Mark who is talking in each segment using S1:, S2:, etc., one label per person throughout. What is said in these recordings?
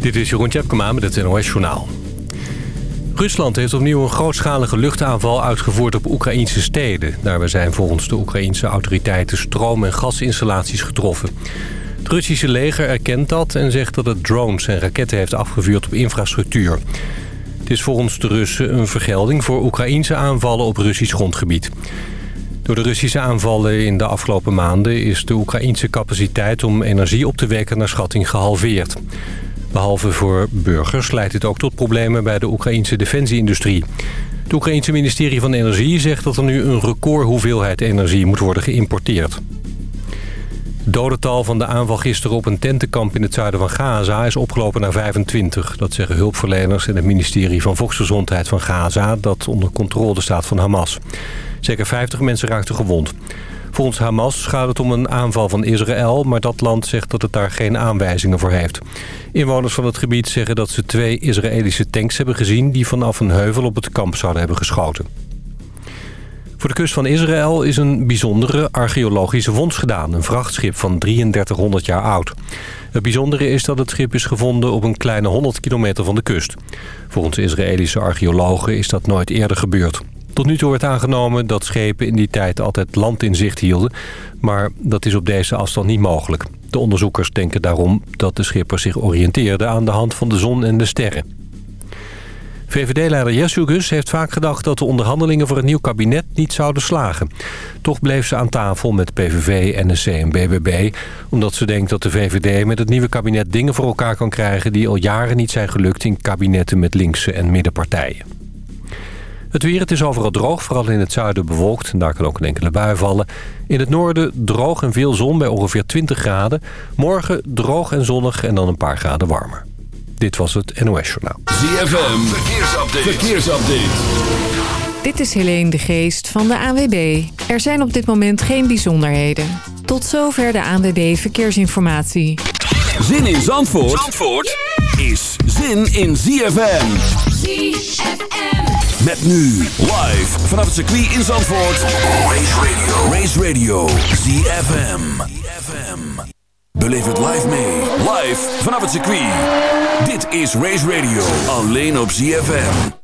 S1: Dit is Jeroen Tjepkema met het NOS Journaal. Rusland heeft opnieuw een grootschalige luchtaanval uitgevoerd op Oekraïnse steden. Daarbij zijn volgens de Oekraïnse autoriteiten stroom- en gasinstallaties getroffen. Het Russische leger erkent dat en zegt dat het drones en raketten heeft afgevuurd op infrastructuur. Het is volgens de Russen een vergelding voor Oekraïnse aanvallen op Russisch grondgebied. Door de Russische aanvallen in de afgelopen maanden is de Oekraïnse capaciteit om energie op te wekken naar schatting gehalveerd. Behalve voor burgers leidt dit ook tot problemen bij de Oekraïnse defensieindustrie. Het Oekraïnse ministerie van Energie zegt dat er nu een record hoeveelheid energie moet worden geïmporteerd. Het dodental van de aanval gisteren op een tentenkamp in het zuiden van Gaza is opgelopen naar 25. Dat zeggen hulpverleners en het ministerie van Volksgezondheid van Gaza... dat onder controle staat van Hamas. Zeker 50 mensen raakten gewond. Volgens Hamas gaat het om een aanval van Israël... maar dat land zegt dat het daar geen aanwijzingen voor heeft. Inwoners van het gebied zeggen dat ze twee Israëlische tanks hebben gezien... die vanaf een heuvel op het kamp zouden hebben geschoten. Voor de kust van Israël is een bijzondere archeologische vondst gedaan. Een vrachtschip van 3300 jaar oud. Het bijzondere is dat het schip is gevonden op een kleine 100 kilometer van de kust. Volgens Israëlische archeologen is dat nooit eerder gebeurd. Tot nu toe wordt aangenomen dat schepen in die tijd altijd land in zicht hielden. Maar dat is op deze afstand niet mogelijk. De onderzoekers denken daarom dat de schipper zich oriënteerde aan de hand van de zon en de sterren. VVD-leider Jessugus heeft vaak gedacht dat de onderhandelingen voor het nieuw kabinet niet zouden slagen. Toch bleef ze aan tafel met PVV, NSC en BBB... omdat ze denkt dat de VVD met het nieuwe kabinet dingen voor elkaar kan krijgen... die al jaren niet zijn gelukt in kabinetten met linkse en middenpartijen. Het weer, het is overal droog, vooral in het zuiden bewolkt. En daar kan ook een enkele bui vallen. In het noorden droog en veel zon bij ongeveer 20 graden. Morgen droog en zonnig en dan een paar graden warmer. Dit was het NOS Journaal.
S2: ZFM, verkeersupdate. verkeersupdate.
S3: Dit is Helene de Geest van de ANWB. Er zijn op dit moment geen bijzonderheden. Tot zover de ANWB Verkeersinformatie.
S2: Zin in Zandvoort, Zandvoort is zin in ZFM. ZFM. Met nu live vanaf het circuit in Zandvoort. Race Radio. Race Radio. ZFM. ZFM. Beleef het live mee. Live vanaf het circuit. Dit is Race Radio. Alleen op ZFM.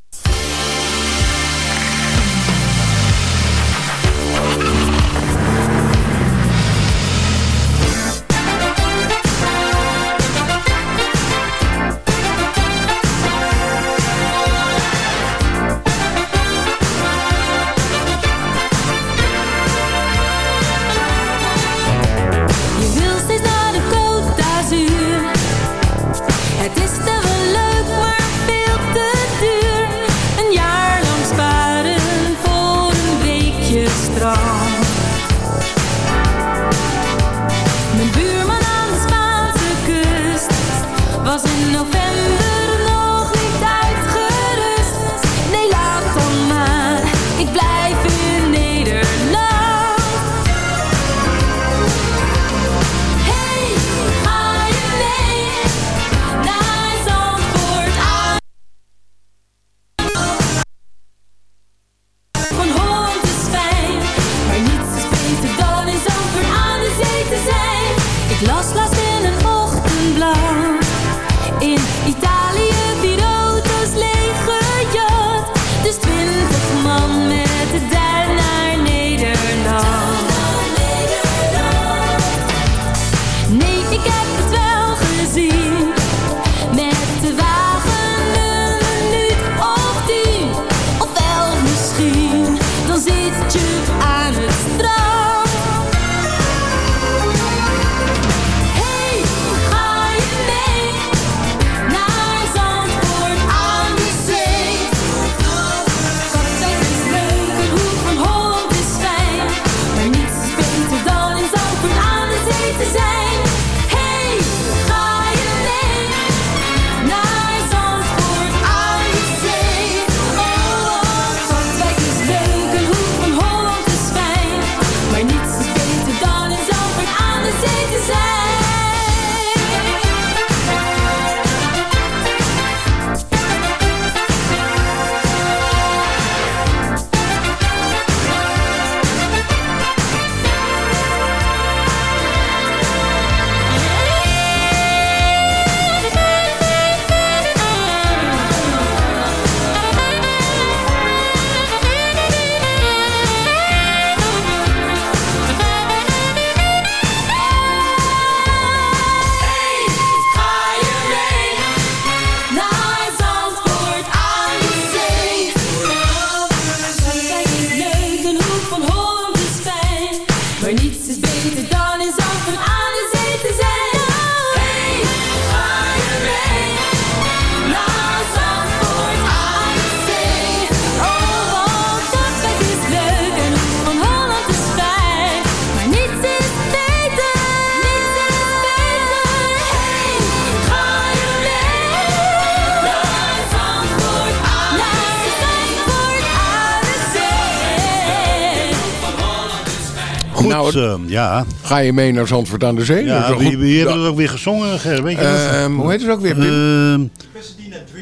S4: Goed, nou, uh, ja. Ga je mee naar Zandvoort aan de Zee?
S5: Ja, wie, wie hebben het ook weer gezongen, Ger? Weet je
S4: uh, hoe heet het ook weer, Pim?
S5: Uh,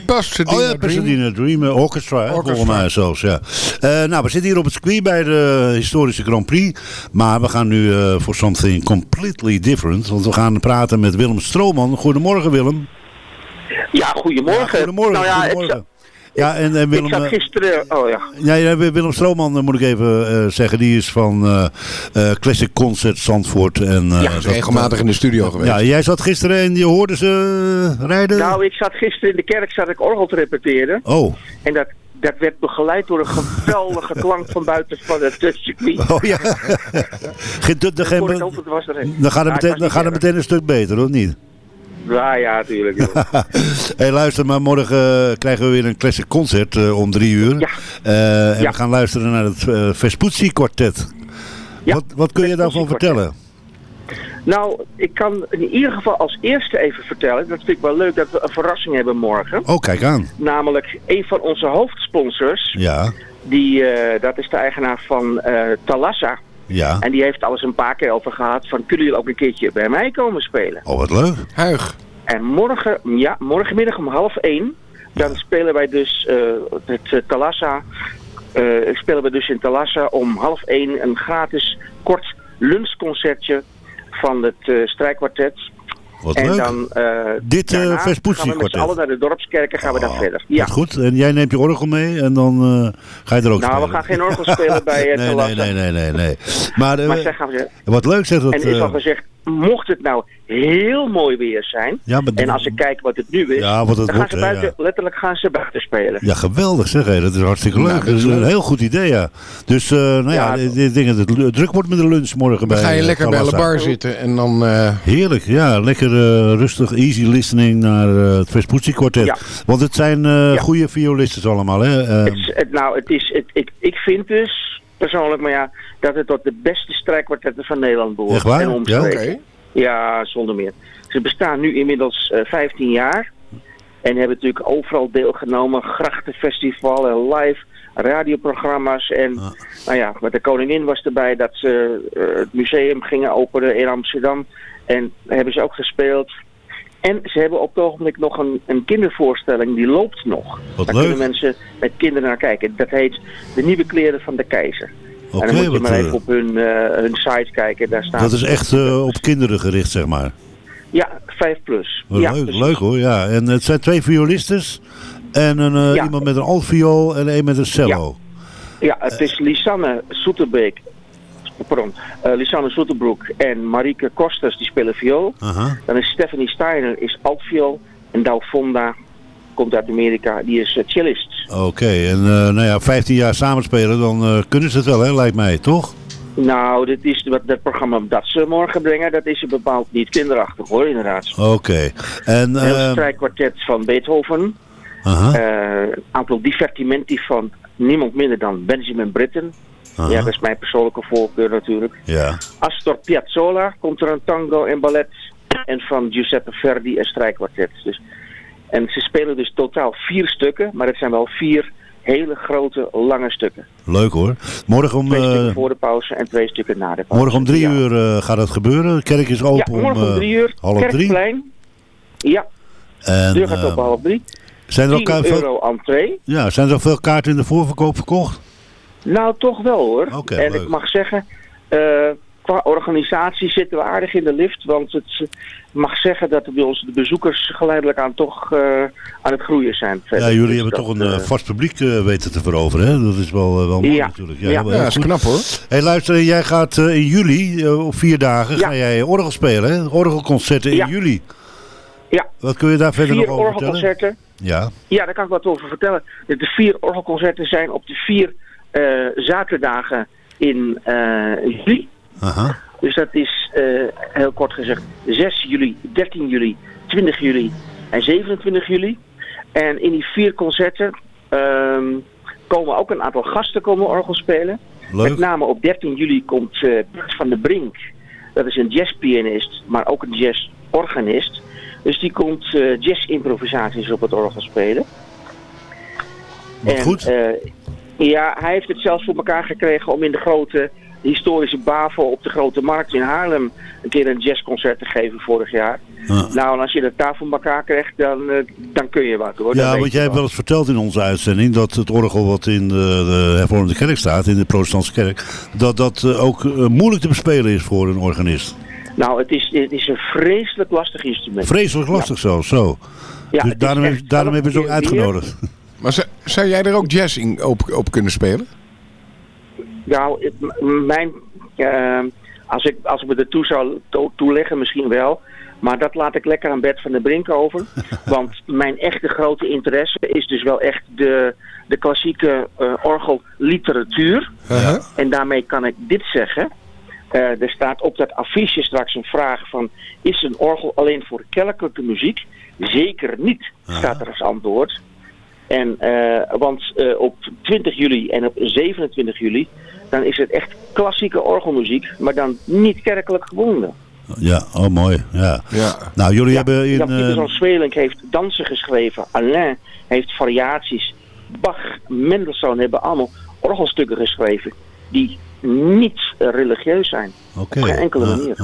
S5: Pasadena oh ja, Pasadena Dream. Dream Orchestra, Orchestra. volgens mij zelfs, ja. Uh, nou, we zitten hier op het circuit bij de historische Grand Prix. Maar we gaan nu uh, voor something completely different. Want we gaan praten met Willem Strooman. Goedemorgen, Willem.
S6: Ja, goedemorgen. Ja,
S5: goedemorgen, nou ja, goedemorgen. Ja, en, en Willem,
S6: ik zat eh, gisteren... Oh ja.
S5: ja Willem Strooman, eh, moet ik even uh, zeggen. Die is van uh, uh, Classic Concert Zandvoort. En,
S4: ja, regelmatig in de studio geweest.
S5: Ja, jij zat gisteren en je hoorde ze rijden?
S6: Nou, ik zat gisteren in de kerk zat ik orgel te repeteren.
S5: Oh.
S6: En dat, dat werd begeleid door een geweldige klank van buiten van het circuit.
S5: Oh ja. dan gaat het meteen, dan gaat het meteen een stuk beter, of niet?
S6: Ja, ja, natuurlijk.
S5: hey, luister, maar morgen uh, krijgen we weer een classic concert uh, om drie uur.
S6: Ja.
S5: Uh, en ja. we gaan luisteren naar het uh, Vespucci kwartet. Ja, wat, wat kun je daarvan vertellen?
S6: Nou, ik kan in ieder geval als eerste even vertellen. Dat vind ik wel leuk dat we een verrassing hebben morgen.
S5: Oh, kijk aan.
S6: Namelijk een van onze hoofdsponsors.
S5: Ja.
S6: Die, dat is de eigenaar van Talassa.
S5: Ja.
S6: En die heeft alles een paar keer over gehad van kunnen jullie ook een keertje bij mij komen spelen.
S5: Oh wat leuk.
S4: Huig.
S6: En morgen, ja, morgenmiddag om half één, dan spelen wij dus uh, het uh, Talassa, uh, spelen we dus in Talassa om half één een gratis kort lunchconcertje van het uh, strijkkwartet.
S5: Wat en leuk.
S6: dan uh,
S5: Dit uh, Vespucci
S6: gaan we met allen naar de dorpskerk en gaan we dan oh, verder.
S5: Ja. goed. En jij neemt je orgel mee en dan uh, ga je er ook
S6: nou,
S5: spelen.
S6: Nou, we gaan geen orgel spelen bij uh,
S5: nee, nee, nee, nee, nee, nee. Maar,
S6: maar zeg, gaan we,
S5: wat leuk zegt dat...
S6: En is al gezegd, mocht het nou heel mooi weer zijn.
S5: Ja,
S6: en als ik kijk wat het nu is,
S5: ja, wat het
S6: dan
S5: wordt,
S6: gaan ze buiten,
S5: ja.
S6: letterlijk gaan ze buiten spelen.
S5: Ja, geweldig zeg. Hé. Dat is hartstikke leuk. Nou, dat is een heel goed idee, ja. Dus, uh, nou ja, ja die dingen, het druk wordt met de lunch morgen
S4: dan
S5: bij
S4: ga je
S5: uh,
S4: lekker bij de bar zitten en dan... Uh...
S5: Heerlijk, ja. Lekker rustig, easy listening naar het Vespucci kwartet.
S6: Ja.
S5: Want het zijn ja. goede violisten allemaal, hè?
S6: Het, het, nou, het is, het, ik, ik vind dus persoonlijk, maar ja, dat het tot de beste strijkkwartetten van Nederland behoort.
S5: Echt waar?
S6: En
S5: ja,
S6: okay. Ja, zonder meer. Ze bestaan nu inmiddels uh, 15 jaar. En hebben natuurlijk overal deelgenomen. Grachtenfestival en live radioprogramma's. En ah. nou ja, met de koningin was erbij dat ze uh, het museum gingen openen in Amsterdam. En daar hebben ze ook gespeeld. En ze hebben op het ogenblik nog een, een kindervoorstelling, die loopt nog.
S5: Wat
S6: Daar
S5: leuk.
S6: kunnen mensen met kinderen naar kijken. Dat heet De Nieuwe Kleren van de Keizer.
S5: Oké,
S6: en dan moet je maar
S5: uh,
S6: even op hun, uh, hun site kijken. Daar staat
S5: Dat is echt uh, op kinderen gericht, zeg maar.
S6: Ja, 5 plus.
S5: Wat
S6: ja,
S5: leuk, leuk hoor, ja. En het zijn twee violistes en een, uh,
S6: Ja.
S5: iemand met een altviool en een met een cello.
S6: Ja, het is Lisanne Soeterbeek. Pardon, Lisanne Soeterbroek en Marieke Kosters die spelen viool. Dan is Stephanie Steiner is altviool. En Douw Fonda komt uit Amerika, die is cellist.
S5: Oké, en uh, nou ja, 15 jaar samenspelen, dan uh, kunnen ze het wel, hè, lijkt mij, toch?
S6: Nou, dit is wat dat programma dat ze morgen brengen, dat is bepaald niet kinderachtig hoor, inderdaad.
S5: Oké. En,
S6: Een
S5: uh,
S6: strijkkwartet van Beethoven.
S5: aha,
S6: Eh, Een aantal divertimenti van niemand minder dan Benjamin Britten.
S5: aha,
S6: Ja, dat is mijn persoonlijke voorkeur natuurlijk.
S5: ja.
S6: Astor Piazzolla komt er een tango en ballet. En van Giuseppe Verdi een strijkkwartet. Dus, en ze spelen dus totaal vier stukken, maar het zijn wel vier hele grote, lange stukken.
S5: Leuk hoor. Morgen om,
S6: Twee stukken voor de pauze en twee stukken na de pauze.
S5: morgen om drie
S6: Ja.
S5: uur uh, gaat het gebeuren. De kerk is
S6: Ja,
S5: open
S6: morgen
S5: om
S6: om
S5: uh,
S6: drie uur.
S5: half drie.
S6: Kerkplein. Ja,
S5: En,
S6: de deur gaat open half drie.
S5: zijn, er
S6: 10
S5: ook, veel,
S6: euro entree.
S5: ja, zijn er ook veel kaarten in de voorverkoop verkocht?
S6: Nou, toch wel hoor. En
S5: leuk.
S6: ik mag zeggen, eh, qua organisatie zitten we aardig in de lift. Want het eh, mag zeggen dat bij ons de bezoekers geleidelijk aan toch eh, aan het groeien zijn. verder.
S5: Ja, jullie
S6: Dus
S5: hebben
S6: dat,
S5: toch een uh,
S6: eh,
S5: vast publiek uh, weten te veroveren, hè? Dat is wel, wel mooi
S6: Ja.
S5: natuurlijk.
S6: Ja.
S5: heel
S4: Ja, is
S5: goed.
S4: knap hoor.
S5: Hey, luister, jij gaat uh, in juli, uh, op vier dagen,
S6: Ja.
S5: ga jij orgel spelen, hè? Orgelconcerten in
S6: Ja.
S5: juli.
S6: Ja.
S5: Wat kun je daar verder
S6: vier
S5: nog over vertellen?
S6: orgelconcerten.
S5: Ja,
S6: Ja, daar kan ik wat over vertellen. De, vier orgelconcerten zijn op de vier eh, zaterdagen in eh, juli.
S5: Aha.
S6: Dus dat is eh, heel kort gezegd 6 juli, 13 juli, 20 juli en 27 juli. En in die vier concerten ehm, komen ook een aantal gasten komen orgel spelen. Met
S5: Leuk.
S6: name op 13 juli komt eh Bert van der Brink. Dat is een jazzpianist, maar ook een jazzorganist. Dus die komt eh jazzimprovisaties op het orgel spelen.
S5: Wat
S6: En,
S5: goed.
S6: ja, hij heeft het zelfs voor elkaar gekregen om in de grote historische Bavo op de Grote Markt in Haarlem een keer een jazzconcert te geven vorig jaar. Nou, en als je de tafel elkaar krijgt, dan, dan kun je wat hoor.
S5: Ja, want jij hebt wel eens verteld in onze uitzending dat het orgel wat in de, de hervormde kerk staat, in de protestantse kerk, dat dat ook moeilijk te bespelen is voor een organist.
S6: Nou, het is, het is een vreselijk lastig instrument.
S5: Vreselijk lastig zo, zo. Ja, dus daarom, daarom hebben ze ook uitgenodigd.
S4: Maar zou, jij er ook jazz in op, op kunnen spelen?
S6: Nou, mijn, uh, als, ik, als ik me ertoe zou toeleggen, misschien wel. Maar dat laat ik lekker aan Bert van der Brink over. Want mijn echte grote interesse is dus wel echt de, de klassieke uh, orgelliteratuur. Uh-huh. En daarmee kan ik dit zeggen. Uh, er staat op dat affiche straks een vraag van... is een orgel alleen voor kerkelijke muziek? Zeker niet, staat er als antwoord. En, uh, want uh, op 20 juli en op 27 juli... dan is het echt klassieke orgelmuziek... maar dan niet kerkelijk gebonden.
S5: Ja, oh mooi. Ja. ja. Nou, jullie hebben in... Ja,
S6: Pieter van Zweling heeft dansen geschreven. Alain heeft variaties. Bach, Mendelssohn hebben allemaal orgelstukken geschreven... die niet religieus zijn. Okay. Op geen enkele manier.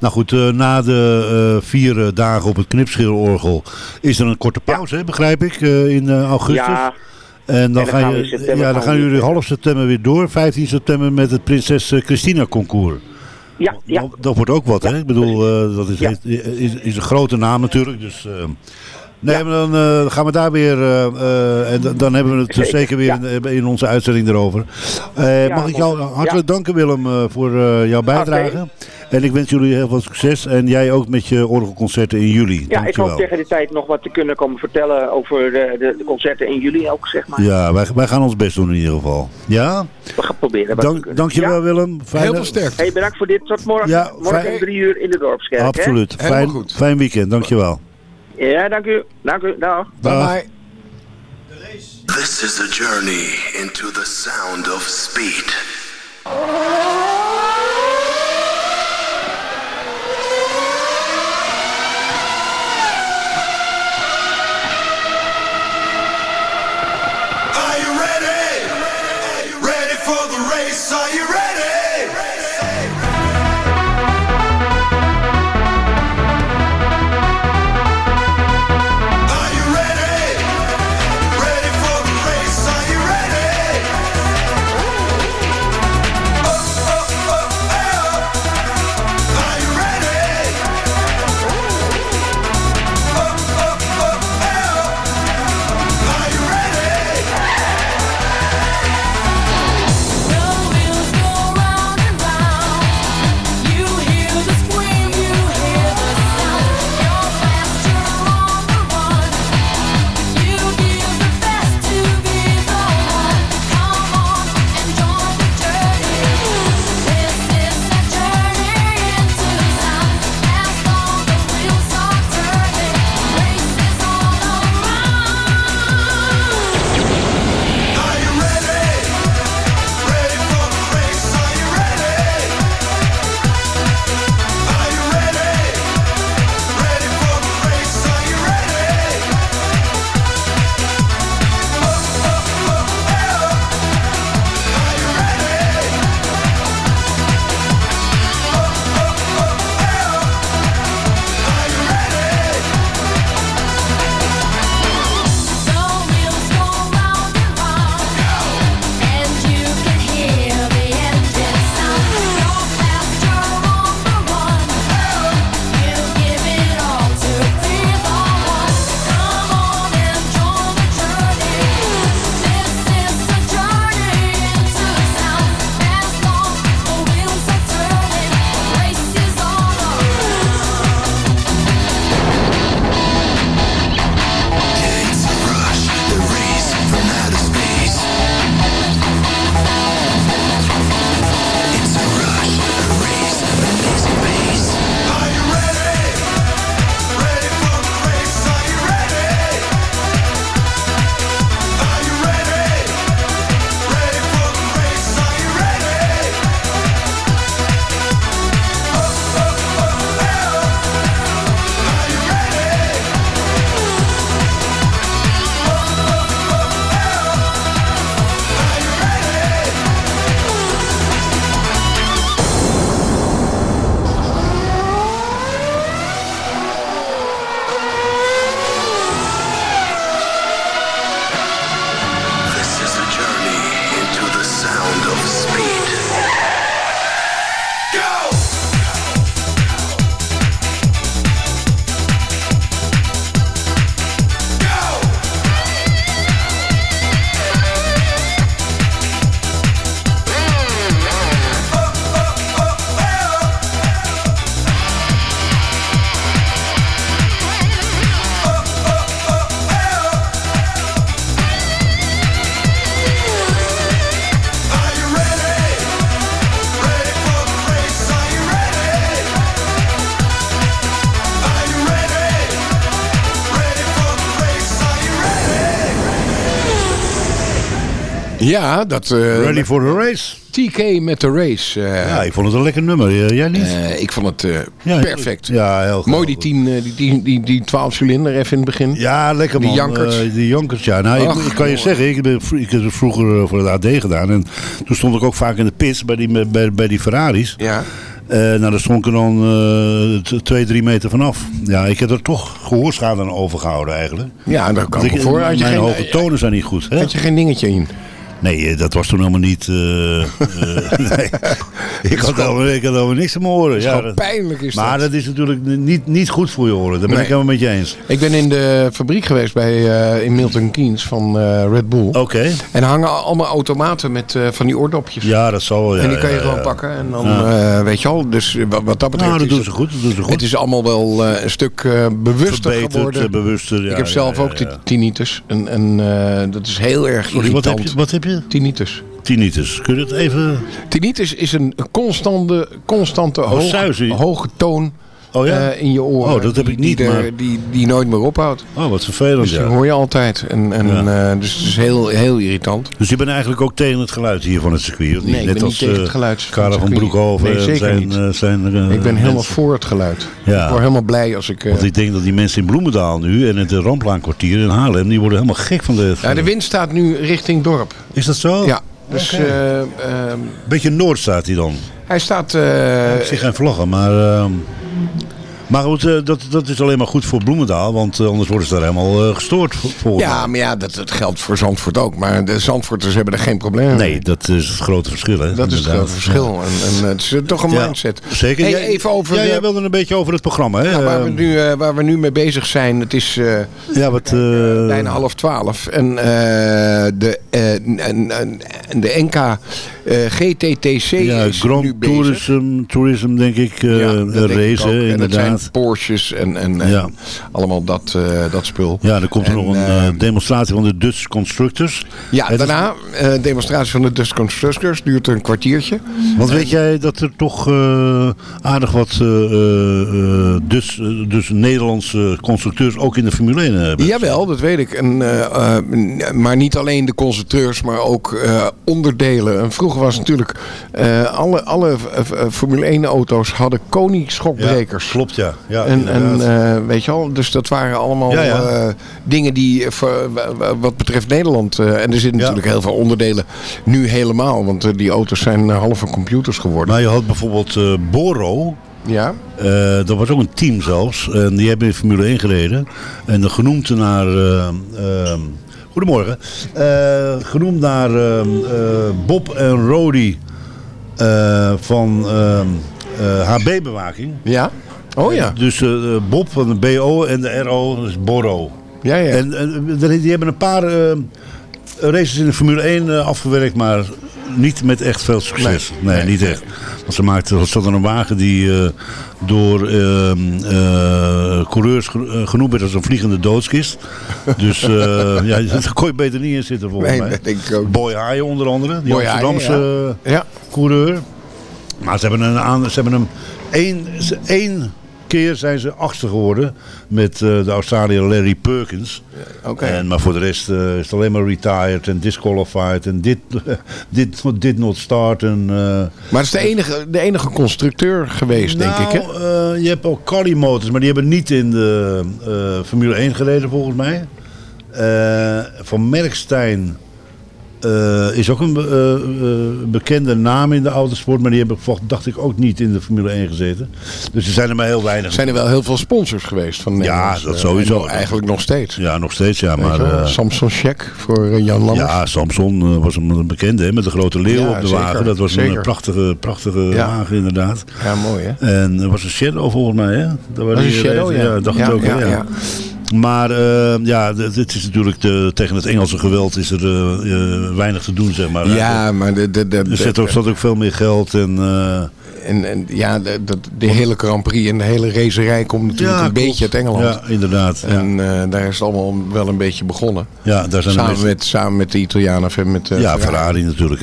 S5: Nou goed, uh, na de uh, vier eh, dagen op het knipscheelorgel is er een korte pauze, hè, begrijp ik, in augustus. Ja. En dan, gaan, je, ja, dan gaan jullie half september weer door. 15 september met het Prinses Christina concours.
S6: Ja, ja.
S5: Dat, dat wordt ook wat, hè? Ik bedoel, dat is, is, is, een grote naam natuurlijk. Dus Nee, maar dan uh, gaan we daar weer, uh, en dan hebben we het zeker, zeker weer in, in, onze uitzending erover. mag ik jou hartelijk danken Willem voor jouw bijdrage. En ik wens jullie heel veel succes en jij ook met je orgelconcerten in juli.
S6: Ja, ik hoop tegen die tijd nog wat te kunnen komen vertellen over de, de, de concerten in juli ook, zeg maar.
S5: Ja, wij, wij gaan ons best doen in ieder geval. Ja?
S6: We gaan proberen.
S5: Dank, dankjewel ja? Willem.
S4: Fijne... Heel veel sterkte.
S6: Hey, bedankt voor dit. Tot morgen. Ja, morgen om drie uur in de dorpskerk.
S5: Absoluut. Fijn, fijn weekend. Dankjewel.
S6: Ja, dank u. Dank u. Dag.
S5: Bye bye.
S2: This is a journey into the sound of speed.
S4: Ja, dat...
S5: Uh, Ready for the race.
S4: TK met de race.
S5: Uh, ja, ik vond het een lekker nummer. Jij niet?
S4: Uh, ik vond het ja, perfect.
S5: Ja, heel goed.
S4: Mooi die, tien, die, die, die, die 12 cilinder even in het begin.
S5: Ja, lekker man.
S4: Die jankers.
S5: die jankers, ja. Nou, ik, ik, kan je zeggen, ik heb, ik heb het vroeger voor het AD gedaan. En toen stond ik ook vaak in de pits bij die, bij, bij die Ferraris.
S4: Ja.
S5: Uh, nou, daar stond ik er dan uh, twee, drie meter vanaf. Ja, ik heb er toch gehoorschade aan overgehouden eigenlijk.
S4: Ja, daar kan ik voor.
S5: Mijn
S4: geen,
S5: hoge tonen zijn niet goed. Hè?
S4: Had je geen dingetje in?
S5: Nee, eh, dat was toen helemaal niet... Uh, uh, nee. ik, had helemaal, ik had helemaal niks te horen.
S4: Is ja, dat, pijnlijk is
S5: Maar dat. is natuurlijk niet, niet goed voor je oren. Daar ben nee. ik helemaal met je eens.
S4: Ik ben in de fabriek geweest bij, uh, in Milton Keynes van Red Bull.
S5: Oké. Okay.
S4: En hangen allemaal automaten met van die oordopjes.
S5: Ja, dat zal wel. Ja,
S4: en die kan je
S5: ja,
S4: gewoon
S5: ja.
S4: pakken. En dan, weet je al, dus wat, wat dat betreft...
S5: Nou, dat doen ze goed. Dat doen ze goed.
S4: Het is allemaal wel een stuk bewuster
S5: Verbeterd,
S4: geworden.
S5: bewuster,
S4: ik heb zelf ook tinnitus. En, en dat is heel erg irritant.
S5: Wat heb je? Wat heb je?
S4: Tinnitus.
S5: Tinnitus. Kun je het even...
S4: Tinnitus is een constante, constante
S5: Oh,
S4: hoge toon
S5: Oh ja?
S4: eh, in je oren.
S5: Oh, dat heb
S4: die,
S5: ik niet,
S4: Die,
S5: maar-
S4: die, die nooit meer ophoudt.
S5: Oh, wat vervelend,
S4: Dus
S5: ja.
S4: dat hoor je altijd. En, en,
S5: Ja.
S4: eh, dus het is heel, heel irritant.
S5: Dus je bent eigenlijk ook tegen het geluid hier van het circuit, niet?
S4: Nee, ik
S5: Net
S4: ben niet
S5: als
S4: tegen
S5: eh,
S4: het geluid van
S5: Karel
S4: het
S5: van. Broekhoven
S4: Nee, zeker
S5: zijn,
S4: niet.
S5: zijn
S4: ik ben helemaal
S5: mensen.
S4: voor het geluid.
S5: Ja.
S4: Ik word helemaal blij als ik...
S5: Want ik denk dat die mensen in Bloemendaal nu en het Ramplaankwartier in Haarlem, die worden helemaal gek van de...
S4: ja, de wind staat nu richting dorp.
S5: Is dat zo?
S4: Ja, dus eh, ehm,
S5: Beetje noord staat hij dan.
S4: hij staat... eh,
S5: ik zie geen vlaggen, maar... maar goed, eh, dat, dat is alleen maar goed voor Bloemendaal, want eh, anders worden ze daar helemaal eh, gestoord volgens
S4: ja, maar ja, dat, dat geldt voor Zandvoort ook. Maar de Zandvoorters hebben er geen probleem mee.
S5: Nee, dat is het grote verschil. Hè?
S4: Dat is het grote verschil. En, en het is toch een
S5: Ja,
S4: mindset.
S5: Zeker.
S4: Hey,
S5: Jij-
S4: even over
S5: ja,
S4: de-
S5: jij wilde een beetje over het programma, hè?
S4: Ja, waar, we
S5: Ehm,
S4: nu, waar we nu mee bezig zijn, het is
S5: ja, wat...
S4: bijna half twaalf. En de, de NK GTTC
S5: ja,
S4: is
S5: Grand
S4: nu bezig.
S5: Tourism, tourism, denk ik. eh
S4: Ja,
S5: een
S4: ik
S5: race, hè,
S4: En dat
S5: inderdaad.
S4: zijn Porsches en, en, en
S5: Ja.
S4: allemaal dat, eh, dat spul.
S5: Ja, er komt er
S4: En,
S5: nog een
S4: eh,
S5: eh, demonstratie van de Dutch Constructors.
S4: Ja,
S5: Het
S4: daarna eh demonstratie van de Dutch Constructors duurt een kwartiertje.
S5: Want weet jij dat er toch eh, aardig wat eh, eh, eh, dus, eh, dus Nederlandse constructeurs ook in de Formule 1 hebben?
S4: Jawel, dat weet ik. En, eh, eh, maar niet alleen de constructeurs, maar ook eh, onderdelen. En vroeger was natuurlijk, eh, alle, alle eh, eh, Formule 1 auto's hadden koningsschokbrekers.
S5: Ja, klopt, ja. ja
S4: En, en weet je al, dus dat waren allemaal
S5: Ja, ja.
S4: dingen die voor, wa- wa- wat betreft Nederland. en er zitten natuurlijk heel veel onderdelen nu helemaal. Want die auto's zijn halve computers geworden.
S5: maar je had bijvoorbeeld Boro.
S4: Ja,
S5: dat was ook een team zelfs. En die hebben in Formule 1 gereden. En de genoemd naar... goedemorgen. Eh, genoemd naar ehm, eh, Bob en Rody eh, van ehm, HB-bewaking.
S4: ja. Oh ja.
S5: Dus Bob van de BO en de RO, is Boro.
S4: Ja, ja.
S5: En, en die hebben een paar eh, races in de Formule 1 eh, afgewerkt, maar niet met echt veel succes. Nee,
S4: Nee,
S5: niet echt. Want ze maakten, er zat er een wagen die eh, door ehm, eh, coureurs eh, genoemd werd als een vliegende doodskist. dus ja, daar kon je beter niet in zitten volgens
S4: Nee,
S5: mij.
S4: dat denk ik ook.
S5: Boy Haaien onder andere, die
S4: Boy
S5: Amsterdamse
S4: ja.
S5: coureur. Maar ze hebben, een aan, ze hebben hem één, één keer zijn ze achtste geworden met eh, de Australiër Larry Perkins.
S4: Oké.
S5: En, maar voor de rest eh, is het alleen maar retired en disqualified en dit, dit did not start. En, eh,
S4: Maar het is de enige, de enige constructeur geweest, denk ik. Hè?
S5: nou, je hebt ook Carly Motors, maar die hebben niet in de Formule 1 gereden volgens mij. Van Merkstein eh, is ook een be- eh, eh, bekende naam in de autosport, maar die hebben vol- dacht ik ook niet in de Formule 1 gezeten. Dus er zijn er maar heel weinig.
S4: Zijn er wel heel veel sponsors geweest van Nederland?
S5: dat sowieso.
S4: eigenlijk nog steeds.
S5: Ja, nog steeds ja, maar...
S4: Samson Check voor Jan Lammers.
S5: ja, Samson was een bekende hè, met de grote leeuw
S4: Ja,
S5: op de
S4: zeker,
S5: wagen. Dat was
S4: zeker.
S5: een prachtige, prachtige
S4: Ja.
S5: wagen inderdaad.
S4: Ja, mooi hè?
S5: En er was een Shadow volgens mij, hè? Dat
S4: Was een Shadow, ja.
S5: ik dacht
S4: Ja,
S5: het ook,
S4: ja,
S5: ja.
S4: ja.
S5: Maar eh, ja, het is natuurlijk de, tegen het Engelse geweld is er eh, weinig te doen, zeg maar.
S4: Ja, maar de, de, de,
S5: Er zit ook, zat ook veel meer geld en... eh,
S4: en, en ja, de, de, de, hele Grand Prix en de hele racerij komt natuurlijk een beetje uit Engeland.
S5: Ja, inderdaad.
S4: En daar is het allemaal wel een beetje begonnen.
S5: Ja, daar zijn
S4: samen, met, samen met de Italianen. Met,
S5: ja, Ferrari, natuurlijk.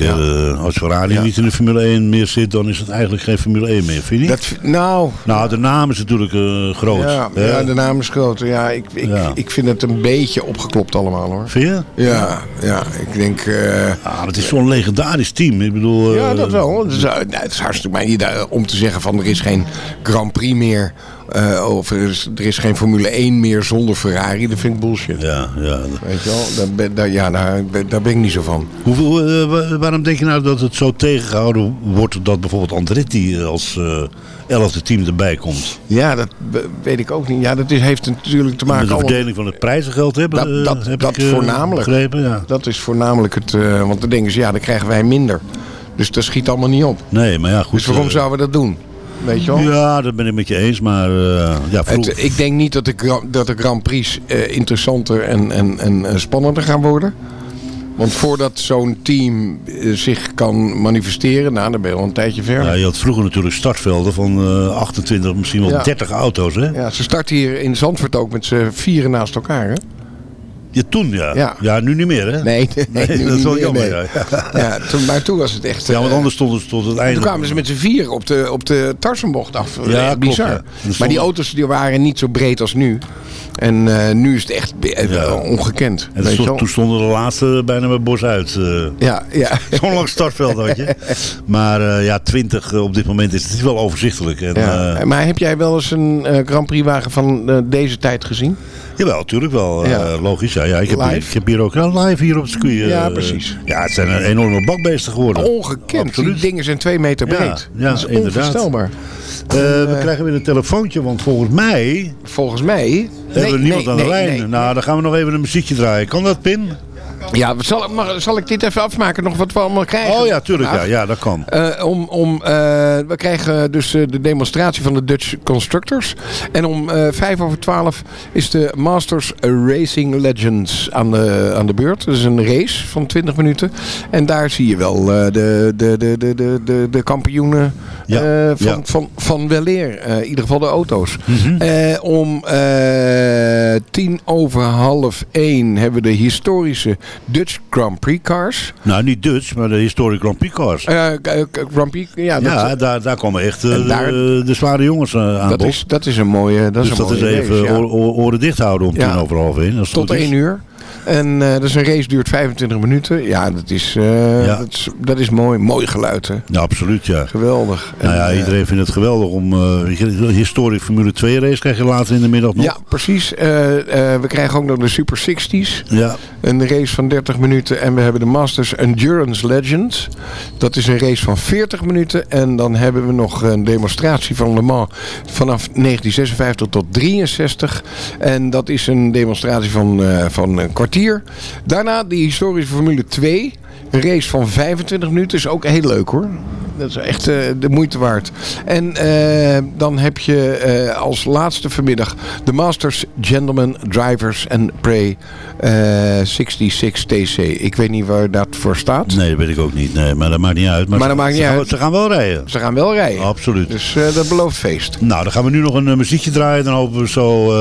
S5: als Ferrari niet in de Formule 1 meer zit, dan is het eigenlijk geen Formule 1 meer, vind je
S4: dat, nou,
S5: nou, de naam is natuurlijk groot.
S4: Ja, ja, de naam is groot. Ja, ik, ik, ik vind het een beetje opgeklopt allemaal hoor.
S5: Vind je?
S4: Ja, ja ik denk...
S5: Ah, het is zo'n legendarisch team. Ik bedoel...
S4: ja, dat wel. Het is, het is hartstikke mij om te zeggen van er is geen Grand Prix meer... Uh, of er is, er is, geen Formule 1 meer zonder Ferrari. Dat vind ik bullshit.
S5: Ja, ja.
S4: Weet je wel? Daar, daar, ja, daar, daar ben ik niet zo van.
S5: Hoeveel, uh, waarom denk je nou dat het zo tegengehouden wordt dat bijvoorbeeld Andretti als uh, elfde team erbij komt?
S4: Ja, dat weet ik ook niet. Ja, dat is, heeft natuurlijk te maken
S5: met de verdeling van het prijzengeld hebben.
S4: Dat, dat, dat voornamelijk.
S5: Ja.
S4: Dat is voornamelijk het. want dan denken ze, ja, dan krijgen wij minder. Dus dat schiet allemaal niet op.
S5: Nee, maar ja, goed.
S4: Dus waarom zouden we dat doen? Weet je wel?
S5: Ja, dat ben ik met je eens. Maar uh, ja,
S4: het, ik denk niet dat de, dat de Grand Prix uh, interessanter en, en, en spannender gaan worden. Want voordat zo'n team zich kan manifesteren, nou, dan ben je al een tijdje ver.
S5: Ja, je had vroeger natuurlijk startvelden van 28, misschien wel ja. 30 auto's. Hè?
S4: Ja, ze starten hier in Zandvoort ook met z'n vieren naast elkaar. Hè?
S5: Ja, toen ja. ja. nu niet meer hè?
S4: Nee, nee, nee
S5: dat is wel jammer.
S4: Nee. Ja. toen, maar toen was het echt...
S5: Ja, want anders stonden ze tot het einde.
S4: Toen kwamen ze met z'n vier op de, op de Tarsenbocht af. Ja, bizar. Maar die auto's die waren niet zo breed als nu. En uh, nu is het echt ongekend.
S5: En stond, toen stonden de laatste bijna met bos uit. Uh,
S4: ja, ja.
S5: Zo'n lang startveld had je. Maar ja, 20 op dit moment is het wel overzichtelijk. En,
S4: ja. maar heb jij wel eens een Grand Prix wagen van deze tijd gezien?
S5: Jawel, natuurlijk wel. Ja. logisch. Ja, ja, ik, heb hier, ik heb hier ook live hier op het circuit.
S4: ja, precies.
S5: Ja, het zijn een enorme bakbeesten geworden.
S4: Ongekend. Die dingen zijn twee meter breed. Ja, dat is onvoorstelbaar.
S5: Uh, we krijgen weer een telefoontje, want volgens mij...
S4: Volgens mij...
S5: Hebben we niemand aan de lijn. nou, dan gaan we nog even een muziekje draaien. Kan dat, Pim?
S4: Ja, zal, mag, zal ik dit even afmaken? Nog wat we allemaal krijgen?
S5: Oh ja, tuurlijk. Ja, ja dat kan.
S4: Uh, om, om, uh, we krijgen dus uh, de demonstratie van de Dutch Constructors. En om vijf over twaalf is de Masters Racing Legends aan de, aan de beurt. Dat is een race van 20 minuten. En daar zie je wel de, de, de, de, de, de, de kampioenen ja, van, ja. van, van weleer. in ieder geval de auto's. Mm -hmm. om tien over half één hebben we de historische Dutch Grand Prix cars.
S5: Nou, niet Dutch, maar de historic Grand Prix cars.
S4: Uh, Grand Prix, ja. Dat,
S5: ja, daar, daar komen echt daar, de, de, zware jongens aan
S4: dat
S5: bod.
S4: Is, dat is een mooie Dat
S5: dus
S4: is
S5: dat
S4: is
S5: even
S4: ja.
S5: oren dicht houden om ja. tien over half één.
S4: Tot één uur. En uh, dat is een race duurt 25 minuten. Ja, dat is, uh, ja. Dat, is, dat is mooi. Mooi geluid, hè?
S5: Ja, absoluut, ja.
S4: Geweldig.
S5: Nou ja, en, iedereen vindt het geweldig om... Uh, historisch Formule 2 race krijg je later in de middag nog.
S4: Ja, precies. we krijgen ook nog de Super 60's.
S5: Ja.
S4: Een race van 30 minuten. En we hebben de Masters Endurance Legends. Dat is een race van 40 minuten. En dan hebben we nog een demonstratie van Le Mans vanaf 1956 tot 63. En dat is een demonstratie van, van een kwartier Daarna die historische Formule 2. Een race van 25 minuten is ook heel leuk hoor. Dat is echt uh, de moeite waard. En uh, dan heb je uh, als laatste vanmiddag de Masters Gentlemen Drivers and Prey 66 TC. Ik weet niet waar dat voor staat.
S5: Nee, dat weet ik ook niet. Nee, maar dat maakt niet uit.
S4: Maar, maar
S5: ze,
S4: dat maakt niet
S5: ze,
S4: uit.
S5: Ze gaan wel rijden.
S4: Ze gaan wel rijden.
S5: Absoluut.
S4: Dus dat belooft feest.
S5: Nou, dan gaan we nu nog een muziekje draaien. Dan hopen we zo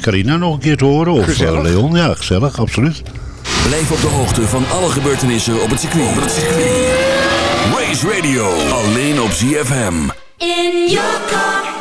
S5: Carina nog een keer te horen. Of Leon. Ja, gezellig. Absoluut.
S2: Blijf op de hoogte van alle gebeurtenissen op het circuit. Op het circuit. Race Radio, alleen op ZFM. In your car,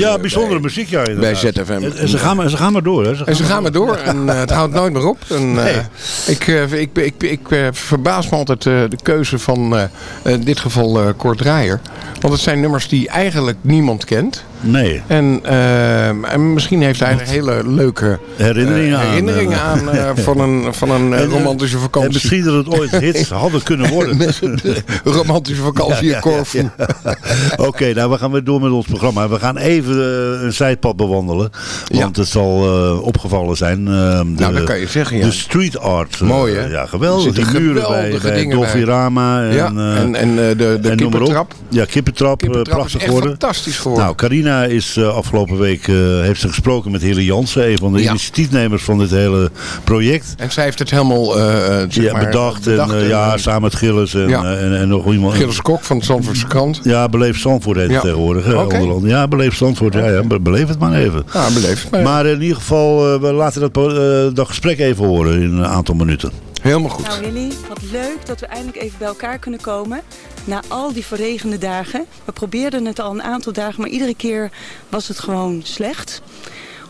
S5: Ja,
S4: eh,
S5: bijzondere
S4: bij-
S5: muziek, ja,
S4: Bij. ZFM.
S5: En, en ze, gaan maar, ze gaan maar door, hè.
S4: En ze gaan maar door en eh, het houdt nooit meer op. En, eh, ik, eh, ik, ik, ik, verbaas me altijd eh, de keuze van eh, in dit geval eh Kort Draaier. Want het zijn nummers die eigenlijk niemand kent.
S5: Nee.
S4: En, eh, en misschien heeft hij er hele leuke
S5: Herinneringen
S4: eh,
S5: aan,
S4: herinneringen aan eh, van een, van een
S5: En,
S4: romantische vakantie.
S5: En misschien dat het ooit hits hadden kunnen worden.
S4: romantische vakantie
S5: Ja,
S4: in Corfu.
S5: ja, ja. Oké, nou we gaan weer door met ons programma. We gaan even een zijpad bewandelen. Want het zal opgevallen zijn. eh, de,
S4: Nou, dat kan je zeggen, ja.
S5: De street art.
S4: Mooi, hè?
S5: Ja, geweldig. Die muren bij, bij. Dolfirama. En,
S4: Ja, en- en, de- de
S5: en
S4: kippentrap.
S5: Ja, kippentrap.
S4: Kippentrap is
S5: prachtig geworden.
S4: fantastisch geworden.
S5: Nou, Carina is eh, afgelopen week eh, heeft ze gesproken met Hille Jansen. Een van de
S4: Ja.
S5: initiatiefnemers van dit hele project.
S4: En zij heeft het helemaal eh, zeg
S5: Ja,
S4: maar,
S5: bedacht. En, ja, samen met Gilles en,
S4: Ja.
S5: en, en nog iemand.
S4: Gilles Kok van de Zandvoortse krant.
S5: Ja, Beleef Zandvoort heet het
S4: Ja.
S5: tegenwoordig. onder andere. Ja, Beleef Zandvoort. Ja, ja, be- beleef het maar even.
S4: Ja, beleef het maar.
S5: Maar in ieder geval, eh, we laten dat, eh, dat gesprek even horen in een aantal minuten.
S4: Helemaal goed.
S7: Nou Willy, wat leuk dat we eindelijk even bij elkaar kunnen komen. Na al die verregende dagen. We probeerden het al een aantal dagen, maar iedere keer was het gewoon slecht.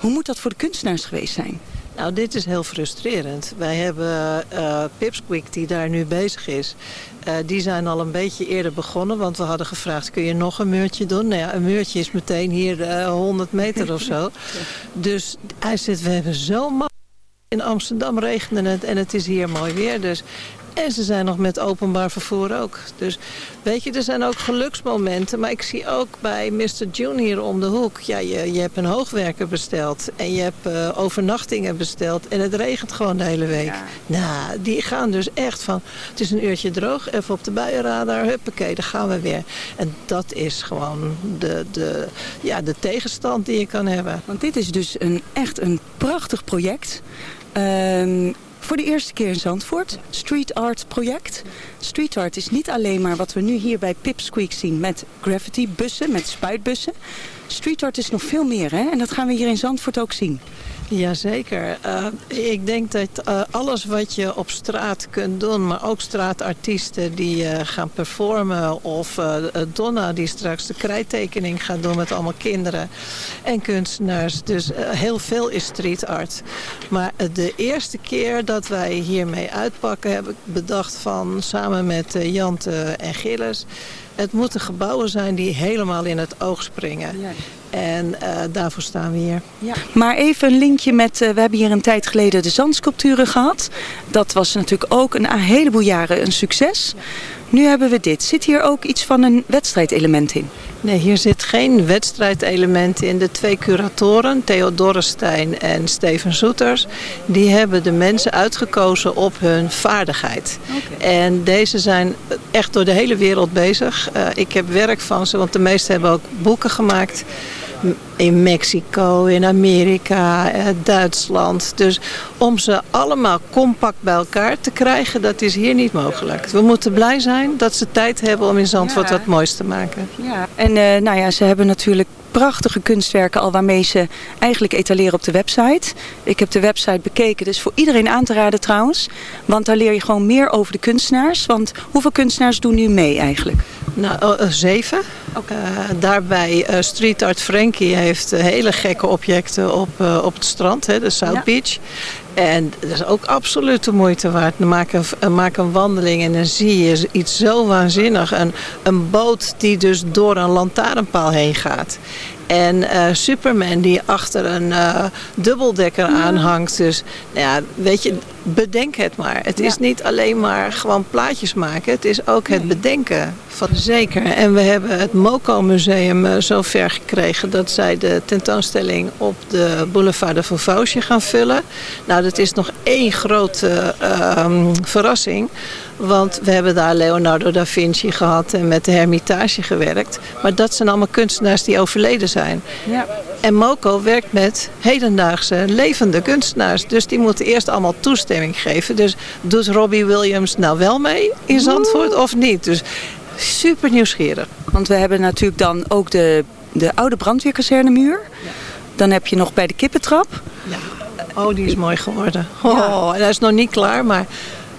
S7: Hoe moet dat voor de kunstenaars geweest zijn?
S8: Nou, dit is heel frustrerend. Wij hebben eh Pipsqueak, die daar nu bezig is. eh, die zijn al een beetje eerder begonnen. Want we hadden gevraagd, kun je nog een muurtje doen? Nou ja, een muurtje is meteen hier eh 100 meter of zo. Dus hij zegt, we hebben zo In Amsterdam regende het en het is hier mooi weer. Dus en ze zijn nog met openbaar vervoer ook. Dus weet je, er zijn ook geluksmomenten. Maar ik zie ook bij Mr. June hier om de hoek. Ja, je, je hebt een hoogwerker besteld. En je hebt eh, overnachtingen besteld. En het regent gewoon de hele week. Nou, die gaan dus echt van... Het is een uurtje droog, even op de buienradar. Huppakee, daar gaan we weer. En dat is gewoon de, de, ja, de tegenstand die je kan hebben.
S7: Want dit is dus een, echt een prachtig project. Ehm, voor de eerste keer in Zandvoort. Street Art project. Street Art is niet alleen maar wat we nu hier bij Pipsqueak zien met graffiti bussen, met spuitbussen. Street Art is nog veel meer hè? en dat gaan we hier in Zandvoort ook zien.
S8: Jazeker. Uh, ik denk dat uh, alles wat je op straat kunt doen, maar ook straatartiesten die uh, gaan performen of Donna die straks de krijttekening gaat doen met allemaal kinderen en kunstenaars. Dus heel veel is street art. Maar de eerste keer dat wij hiermee uitpakken heb ik bedacht van samen met Jante en Gilles het moeten gebouwen zijn die helemaal in het oog springen. Ja. En uh, daarvoor staan we hier.
S7: Ja. Maar even een linkje met, uh, we hebben hier een tijd geleden de zandsculpturen gehad. Dat was natuurlijk ook een, een heleboel jaren een succes. Ja. Nu hebben we dit. Zit hier ook iets van een wedstrijdelement in?
S8: Nee, hier zit geen wedstrijdelement in. De twee curatoren, Theo Dorrestein en Steven Soeters... die hebben de mensen uitgekozen op hun vaardigheid. Okay. En deze zijn echt door de hele wereld bezig. Uh, ik heb werk van ze, want de meesten hebben ook boeken gemaakt in Mexico, in Amerika, uh, Duitsland. Dus om ze allemaal compact bij elkaar te krijgen, dat is hier niet mogelijk. We moeten blij zijn dat ze tijd hebben om in Zandvoort ja. wat moois te maken.
S7: Ja. En uh, nou ja, ze hebben natuurlijk prachtige kunstwerken al waarmee ze eigenlijk etaleren op de website. Ik heb de website bekeken, dus voor iedereen aan te raden trouwens. Want daar leer je gewoon meer over de kunstenaars. Want hoeveel kunstenaars doen nu mee eigenlijk?
S8: Nou, uh, zeven. Okay. Uh, daarbij Street Art Frankie heeft hele gekke objecten op, op het strand, hè, de South ja. Beach. En dat is ook absoluut de moeite waard. Maak een, maak een wandeling en dan zie je iets zo waanzinnig. Een, een boot die dus door een lantaarnpaal heen gaat. En uh, Superman die achter een uh, dubbeldekker ja. aanhangt. Dus nou ja, weet je, bedenk het maar. Het ja. is niet alleen maar gewoon plaatjes maken. Het is ook het bedenken. Van, zeker. En we hebben het MoCo Museum uh, zo ver gekregen... dat zij de tentoonstelling op de boulevard de Vauvausje gaan vullen. Nou, dat is nog één grote verrassing. Want we hebben daar Leonardo da Vinci gehad en met de Hermitage gewerkt. Maar dat zijn allemaal kunstenaars die overleden zijn.
S7: Ja.
S8: En Moco werkt met hedendaagse levende kunstenaars. Dus die moeten eerst allemaal toestemming geven. Dus doet Robbie Williams nou wel mee in Zandvoort of niet? Dus super nieuwsgierig.
S7: Want we hebben natuurlijk dan ook de, de oude brandweerkazernemuur. Dan heb je nog bij de kippentrap.
S8: Oh, die is mooi geworden. Oh, en hij is nog niet klaar, maar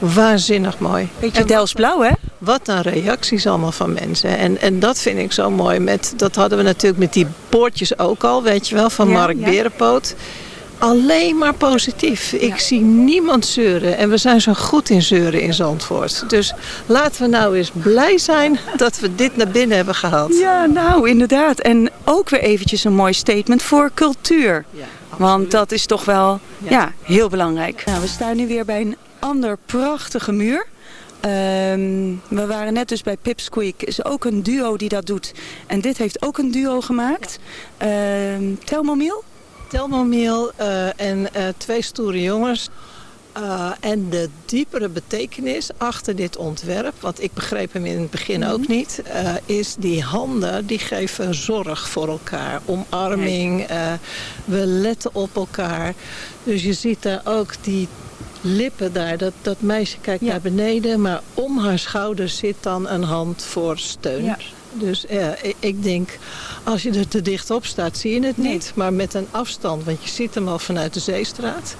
S8: waanzinnig mooi.
S7: Beetje Delftsblauw, hè?
S8: Wat een reacties allemaal van mensen. En, en dat vind ik zo mooi. Met, dat hadden we natuurlijk met die poortjes ook al, weet je wel, van
S7: Ja,
S8: Mark
S7: ja.
S8: Berenpoot. Alleen maar positief. Ik zie niemand zeuren. En we zijn zo goed in zeuren in Zandvoort. Dus laten we nou eens blij zijn dat we dit naar binnen hebben gehaald.
S7: Ja, nou inderdaad. En ook weer eventjes een mooi statement voor cultuur. Want dat is toch wel ja. heel belangrijk. Nou, we staan nu weer bij een ander prachtige muur. Ehm, we waren net dus bij Pipsqueak. is ook een duo die dat doet. En dit heeft ook een duo gemaakt. Ehm Telmomiel?
S8: Telmomiel eh, en eh, twee stoere jongens. Eh, en de diepere betekenis achter dit ontwerp, want ik begreep hem in het begin ook niet, is die handen die geven zorg voor elkaar. Omarming, we letten op elkaar. Dus je ziet daar ook die lippen daar, dat, dat meisje kijkt naar beneden, maar om haar schouders zit dan een hand voor steun.
S7: Ja.
S8: Dus eh, ik, ik denk, als je er te dicht op staat, zie je het niet. Maar met een afstand, want je ziet hem al vanuit de Zeestraat.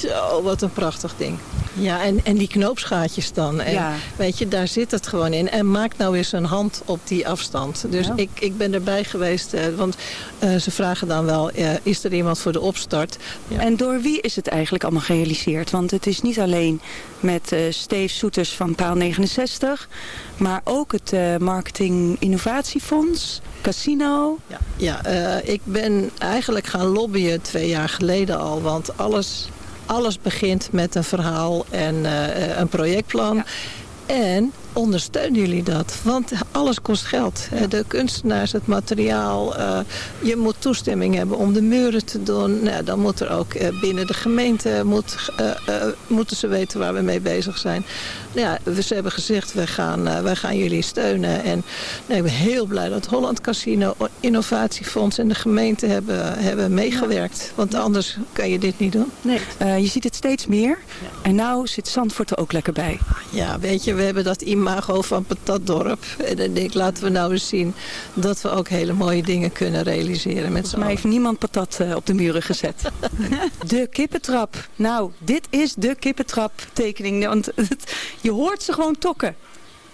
S8: Zo, wat een prachtig ding. Ja, en, en die knoopsgaatjes dan. En,
S7: Ja.
S8: Weet je, daar zit het gewoon in. En maak nou eens een hand op die afstand. Dus
S7: Ja.
S8: ik, ik ben erbij geweest, eh, want eh, ze vragen dan wel, eh, is er iemand voor de opstart? Ja.
S7: En door wie is het eigenlijk allemaal gerealiseerd? Want het is niet alleen met Steve Soeters van Paal 69, maar ook het Marketing Innovatiefonds, Casino.
S8: Ja, ja ik ben eigenlijk gaan lobbyen twee jaar geleden al. Want alles, alles begint met een verhaal en eh, een projectplan. En ondersteunen jullie dat? Want alles kost geld. Eh, De kunstenaars, het materiaal. eh, je moet toestemming hebben om de muren te doen. Nou, dan moet er ook eh, binnen de gemeente... Moet, eh, eh, moeten ze weten waar we mee bezig zijn. Nou ja, we, ze hebben gezegd, wij gaan, eh, wij gaan jullie steunen. En nou, ik ben heel blij dat Holland Casino, Innovatiefonds en de gemeente hebben, hebben meegewerkt. Want anders kan je dit niet doen.
S7: Nee. Eh, je ziet het steeds meer. En nou zit Zandvoort er ook lekker bij.
S8: Ja, weet je, we hebben dat imago van Patatdorp. En dan denk ik, laten we nou eens zien dat we ook hele mooie dingen kunnen realiseren met
S7: mij heeft niemand patat eh, op de muren gezet. de kippentrap. Nou, dit is de kippentrap tekening. Want het- je hoort ze gewoon tokken.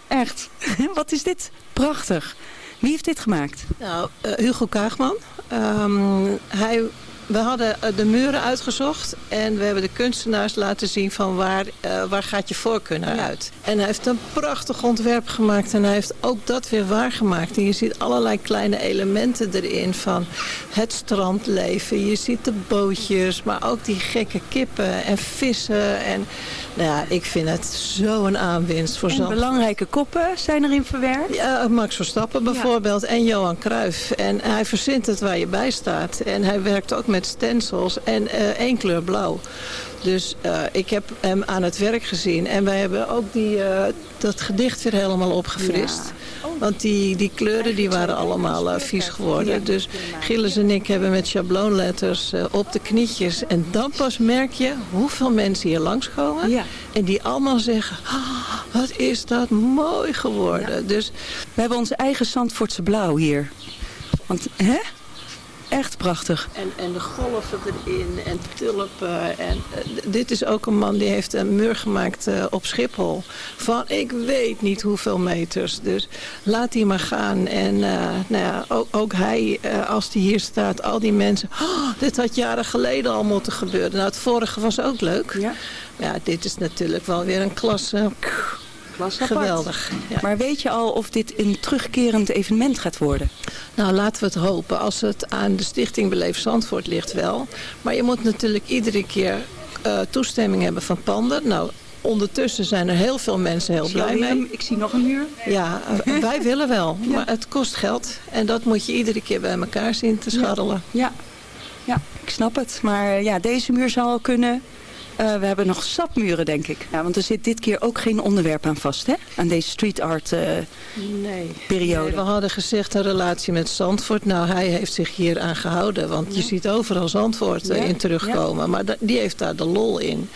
S7: Echt. Wat is dit? Prachtig. Wie heeft dit gemaakt?
S8: Nou, eh, Hugo Kaagman. Ehm, hij, we hadden eh, de muren uitgezocht en we hebben de kunstenaars laten zien van waar, eh, waar gaat je voorkeur naar uit. En hij heeft een prachtig ontwerp gemaakt en hij heeft ook dat weer waargemaakt. En je ziet allerlei kleine elementen erin van het strandleven. Je ziet de bootjes, maar ook die gekke kippen en vissen. En nou ja, ik vind het zo'n aanwinst voor Zandvoort.
S7: belangrijke koppen zijn erin verwerkt.
S8: Ja, Max Verstappen bijvoorbeeld en Johan Cruijff. En hij verzint het waar je bij staat. En hij werkt ook met stencils en eh, één kleur blauw. Dus eh, ik heb hem aan het werk gezien. En wij hebben ook die, eh, dat gedicht weer helemaal opgefrist. Want die, die kleuren die waren allemaal vies geworden. Dus Gilles en ik hebben met schabloonletters op de knietjes. En dan pas merk je hoeveel mensen hier langskomen.
S7: Ja.
S8: En die allemaal zeggen, "Ah, wat is dat mooi geworden. Dus
S7: We hebben onze eigen Zandvoortse blauw hier. Want, hè? Echt prachtig.
S8: En, en de golven erin en tulpen. En, eh, dit is ook een man die heeft een muur gemaakt eh, op Schiphol. Van ik weet niet hoeveel meters. Dus laat die maar gaan. En eh, nou ja, ook, ook hij, als die hier staat, al die mensen. "Oh, dit had jaren geleden al moeten gebeuren. Nou, het vorige was ook leuk.
S7: Ja.
S8: Ja, dit is natuurlijk wel weer een klasse. Geweldig. Ja.
S7: Maar weet je al of dit een terugkerend evenement gaat worden?
S8: Nou, laten we het hopen. Als het aan de Stichting Beleef Zandvoort ligt wel. Maar je moet natuurlijk iedere keer eh, toestemming hebben van panden. Nou, ondertussen zijn er heel veel mensen heel blij mee.
S7: Ik zie nog een muur.
S8: Ja, eh, wij willen wel. Maar het kost geld. En dat moet je iedere keer bij elkaar zien te scharrelen.
S7: Ja. ja, ik snap het. Maar ja, deze muur zou al kunnen Eh, we hebben nog sapmuren, denk ik. Ja, want er zit dit keer ook geen onderwerp aan vast, hè? Aan deze street art eh,
S8: Nee.
S7: periode.
S8: Nee, we hadden gezegd een relatie met Zandvoort. Nou, hij heeft zich hier aan gehouden. Want je ziet overal Zandvoort
S7: Ja,
S8: in terugkomen. Maar die heeft daar de lol in.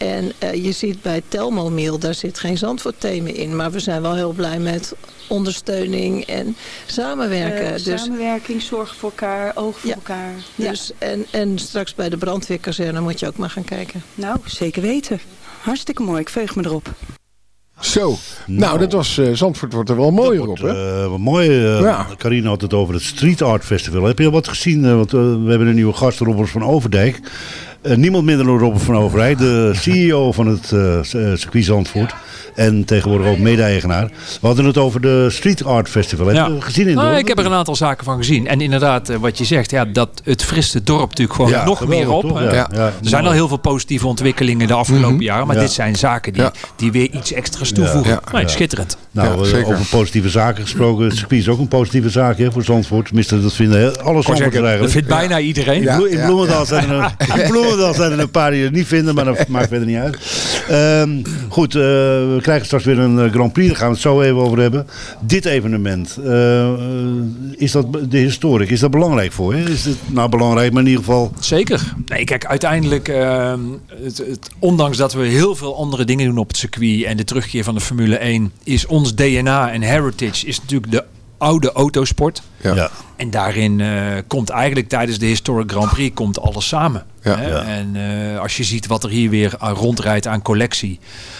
S8: En eh, je ziet bij Telmo Miel, daar zit geen Zandvoort-thema in. Maar we zijn wel heel blij met ondersteuning en samenwerken.
S7: Eh,
S8: dus,
S7: Samenwerking, zorg voor elkaar, oog voor
S8: Ja.
S7: elkaar.
S8: dus, en, en straks bij de brandweerkazerne moet je ook maar gaan kijken.
S7: Nou, zeker weten. Hartstikke mooi, ik veug me erop.
S4: Zo. Nou, dat was... eh, Zandvoort wordt er wel mooier op, hè?
S5: eh, wat mooi. eh
S4: Ja.
S5: Carine had het over het Street Art Festival. Heb je al wat gezien? Want we hebben een nieuwe gast, Robert van Overdijk. Eh, niemand minder dan Robert van Overdijk, de CEO van het eh, eh, circuit Zandvoort. En tegenwoordig ook mede-eigenaar. We hadden het over de Street Art Festival. Heb je het gezien in
S9: Nou, ik heb er een aantal zaken van gezien. En inderdaad, eh, wat je zegt, ja, dat het frist het dorp natuurlijk gewoon
S5: Ja,
S9: nog
S5: geweldig,
S9: meer op.
S5: toch?
S9: hè.
S5: Ja, ja,
S9: er zijn al heel veel positieve ontwikkelingen de afgelopen jaren. Maar
S5: Ja.
S9: dit zijn zaken die,
S4: Ja.
S9: die weer iets extra's toevoegen.
S5: Ja.
S9: Nee,
S5: Ja.
S9: schitterend.
S5: Nou,
S4: Ja,
S5: eh,
S4: zeker.
S5: over positieve zaken gesproken. Het circuit is ook een positieve zaak hè, voor Zandvoort. Tenminste, dat vinden heel- alle Zandvoorters
S9: Dat
S5: eigenlijk.
S9: vindt bijna iedereen.
S4: Ja.
S5: In Bloe- in Bloemendaal zijn, er, in Bloemendaal zijn er een paar die het niet vinden, maar dat maakt verder niet uit. Ehm, goed, eh, we krijgen straks weer een eh, Grand Prix, daar gaan we het zo even over hebben. Dit evenement, eh, eh, is dat de historic, is dat belangrijk voor je? Is het nou belangrijk, maar in ieder geval...
S9: Zeker. Nee, kijk, uiteindelijk, ehm, het, het, ondanks dat we heel veel andere dingen doen op het circuit en de terugkeer van de Formule 1, is ons DNA en heritage is natuurlijk de oude autosport.
S4: Ja.
S5: Ja.
S9: En daarin eh, komt eigenlijk tijdens de Historic Grand Prix komt alles samen.
S4: Ja.
S9: Hè?
S5: Ja.
S9: En eh, als je ziet wat er hier weer aan rondrijdt aan collectie.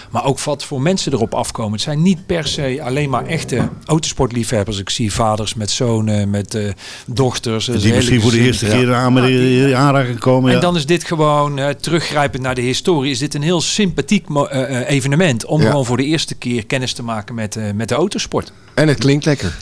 S9: Maar ook wat voor mensen erop afkomen. Het zijn niet per se alleen maar echte autosportliefhebbers. Ik zie vaders met zonen, met eh, dochters.
S5: Die misschien voor de eerste keer aan in aanraking komen.
S9: En
S5: ja.
S9: dan is dit gewoon, eh, teruggrijpend naar de historie, is dit een heel sympathiek eh, eh, evenement. Om
S4: Ja.
S9: gewoon voor de eerste keer kennis te maken met, eh, met de autosport.
S4: En het klinkt lekker.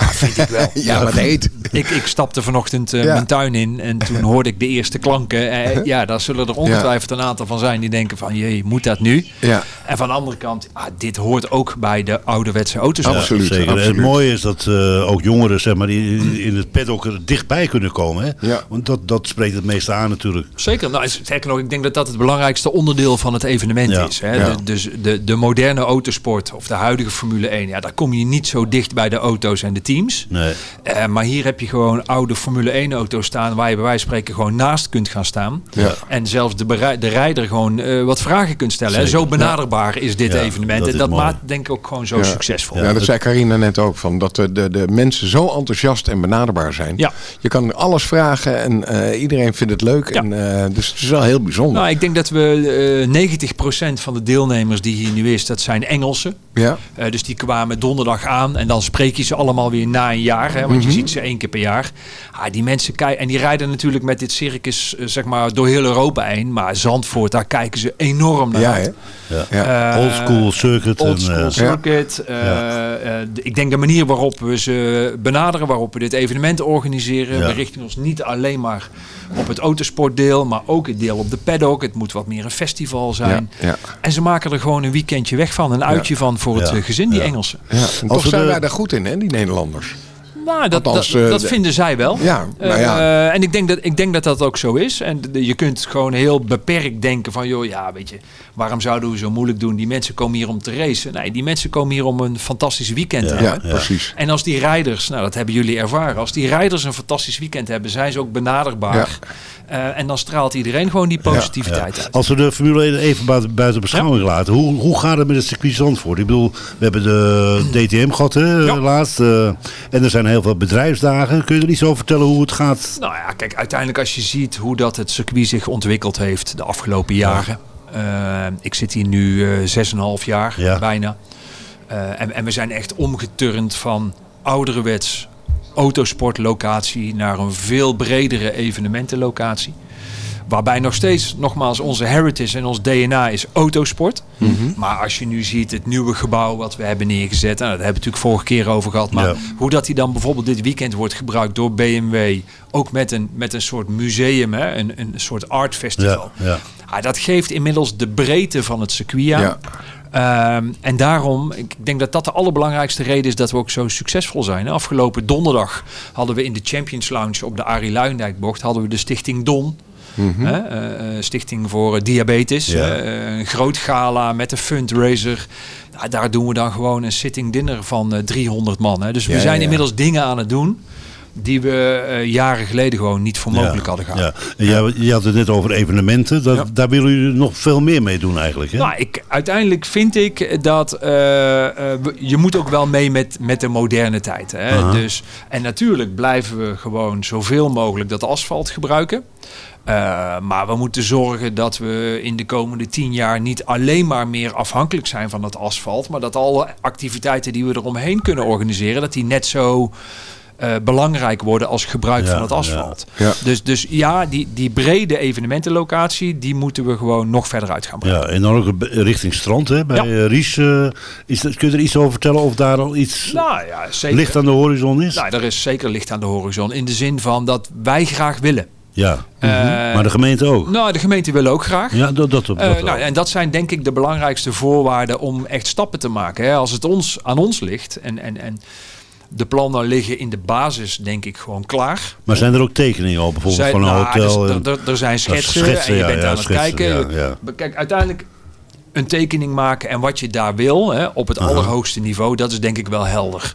S9: Ja, vind ik wel.
S4: Ja, maar het heet.
S9: Ik, ik stapte vanochtend eh,
S4: Ja.
S9: mijn tuin in en toen hoorde ik de eerste klanken. Eh, ja, daar zullen er ongetwijfeld een aantal van zijn die denken van, jee, moet dat nu?
S4: Ja,
S9: En van de andere kant, ah, dit hoort ook bij de ouderwetse autosport.
S4: Absoluut,
S5: Zeker.
S4: absoluut.
S5: Het mooie is dat eh, ook jongeren zeg maar, die in het paddock er dichtbij kunnen komen. Hè?
S4: Ja.
S5: Want dat, dat spreekt het meeste aan natuurlijk.
S9: Zeker. Nou, sterker nog, ik denk dat dat het belangrijkste onderdeel van het evenement
S5: Ja.
S9: is. Hè?
S4: Ja.
S9: De, dus de, de moderne autosport of de huidige Formule 1, ja, daar kom je niet zo dicht bij de auto's en de teams.
S5: Nee.
S9: Eh, maar hier heb je gewoon oude Formule 1 auto's staan waar je bij wijze van spreken gewoon naast kunt gaan staan.
S4: Ja.
S9: En zelfs de, de rijder gewoon eh, wat vragen kunt stellen. Hè? Zo benaderbaar is dit
S5: Ja,
S9: evenement.
S5: dat
S9: en dat maakt denk ik ook gewoon zo
S4: Ja.
S9: succesvol.
S4: Ja, dat zei Carina net ook. Van dat de, de, de mensen zo enthousiast en benaderbaar zijn.
S9: Ja.
S4: Je kan alles vragen en eh, iedereen vindt het leuk.
S9: Ja.
S4: En, eh, dus het is wel heel bijzonder.
S9: Nou, ik denk dat we eh 90% van de deelnemers die hier nu is, dat zijn Engelsen.
S4: ja.
S9: Eh, dus die kwamen donderdag aan en dan spreek je ze allemaal na een jaar. Hè, want je ziet ze één keer per jaar. Ah, die mensen kijken en die rijden natuurlijk met dit circus eh, zeg maar door heel Europa heen. Maar Zandvoort, daar kijken ze enorm naar
S4: Ja,
S9: uit.
S4: hè?
S5: Ja.
S4: Ja.
S9: Eh,
S5: Old school circuit.
S9: Old
S5: en,
S9: school
S5: eh,
S9: circuit. eh, eh, de- ik denk de manier waarop we ze benaderen, waarop we dit evenement organiseren.
S5: Ja.
S9: We richten ons niet alleen maar op het autosportdeel, maar ook het deel op de paddock. Het moet wat meer een festival zijn.
S4: Ja, ja.
S9: En ze maken er gewoon een weekendje weg van, een uitje van voor het
S5: Ja.
S9: gezin, die
S5: Ja.
S9: Engelsen.
S4: Toch zijn
S5: de-
S4: wij daar goed in, hè, die Nederlanders. Nederlanders.
S9: Nou, dat,
S4: Althans,
S9: dat,
S4: eh,
S9: dat vinden zij wel.
S4: Ja, nou
S9: Eh,
S4: ja.
S9: en ik denk, dat, ik denk dat dat ook zo is. En je kunt gewoon heel beperkt denken van... joh, ja, weet je, waarom zouden we zo moeilijk doen? Die mensen komen hier om te racen. Nee, die mensen komen hier om een fantastisch weekend te
S5: Ja.
S9: hebben.
S4: Ja, precies.
S9: En als die rijders, nou dat hebben jullie ervaren... als die rijders een fantastisch weekend hebben... zijn ze ook benaderbaar. Eh, en dan straalt iedereen gewoon die positiviteit uit.
S5: Als we de Formule 1 even buiten, buiten beschouwing laten, hoe, hoe gaat het met het circuit Zandvoort? Ik bedoel, we hebben de DTM gehad hè,
S9: Ja.
S5: laatst. eh, en er zijn heel veel bedrijfsdagen. Kun je er iets over vertellen hoe het gaat?
S9: Nou ja, kijk, uiteindelijk als je ziet hoe dat het circuit zich ontwikkeld heeft de afgelopen jaren. Eh, ik zit hier nu eh 6,5 jaar
S5: Ja.
S9: bijna. Eh, en, en we zijn echt omgeturnd van ouderwets autosportlocatie naar een veel bredere evenementenlocatie. Waarbij nog steeds, nogmaals, onze heritage en ons DNA is autosport. Maar als je nu ziet het nieuwe gebouw wat we hebben neergezet, nou, daar hebben we het natuurlijk vorige keer over gehad. Maar
S5: Ja.
S9: hoe dat die dan bijvoorbeeld dit weekend wordt gebruikt door BMW, ook met een, met een soort museum, hè, een, een soort art festival.
S5: Ja, ja.
S9: Ah, dat geeft inmiddels de breedte van het circuit aan.
S4: Ja.
S9: Ehm, en daarom, ik denk dat dat de allerbelangrijkste reden is dat we ook zo succesvol zijn. Afgelopen donderdag hadden we in de Champions Lounge op de Arie Luijendijkbocht hadden we de stichting Don. Hè, eh, eh, Stichting voor Diabetes.
S5: Ja.
S9: eh, een groot gala met een fundraiser. Nou, daar doen we dan gewoon een sitting dinner van eh, 300 man. Hè. Dus we
S5: Ja,
S9: zijn
S5: ja.
S9: inmiddels dingen aan het doen die we jaren geleden gewoon niet voor mogelijk
S5: Ja,
S9: hadden gehouden.
S5: Ja. Jij, je had het net over evenementen. Dat, Daar willen jullie nog veel meer mee doen eigenlijk. Hè?
S9: Nou, ik, uiteindelijk vind ik dat je moet ook wel mee met, met de moderne tijd. Hè? Dus, en natuurlijk blijven we gewoon zoveel mogelijk dat asfalt gebruiken. Eh, maar we moeten zorgen dat we in de komende tien jaar niet alleen maar meer afhankelijk zijn van het asfalt. Maar dat alle activiteiten die we eromheen kunnen organiseren, dat die net zo eh, belangrijk worden als gebruik
S5: Ja,
S9: van het asfalt.
S4: Ja.
S9: Dus, dus ja, die, die brede evenementenlocatie, die moeten we gewoon nog verder uit gaan brengen.
S5: Ja, en dan ook richting strand. Hè? Bij eh, Ries, eh, is kun je er iets over vertellen of daar al iets
S9: Nou ja, zeker.
S5: licht aan de horizon is?
S9: Nou, er is zeker licht aan de horizon. In de zin van dat wij graag willen.
S5: Ja,
S9: Eh,
S5: maar de gemeente ook.
S9: Nou, de gemeente wil ook graag.
S5: Ja, dat, dat, dat,
S9: Eh,
S5: dat
S9: nou, en dat zijn denk ik de belangrijkste voorwaarden om echt stappen te maken. Hè. Als het ons, aan ons ligt en, en, en de plannen liggen in de basis denk ik gewoon klaar.
S5: Maar zijn er ook tekeningen al bijvoorbeeld van een
S9: nou,
S5: hotel?
S9: er- er- er zijn schetsen,
S5: schetsen,
S9: en je
S5: ja,
S9: bent
S5: ja,
S9: aan het kijken.
S5: ja, ja.
S9: Kijk, uiteindelijk een tekening maken en wat je daar wil hè, op het allerhoogste niveau, dat is denk ik wel helder.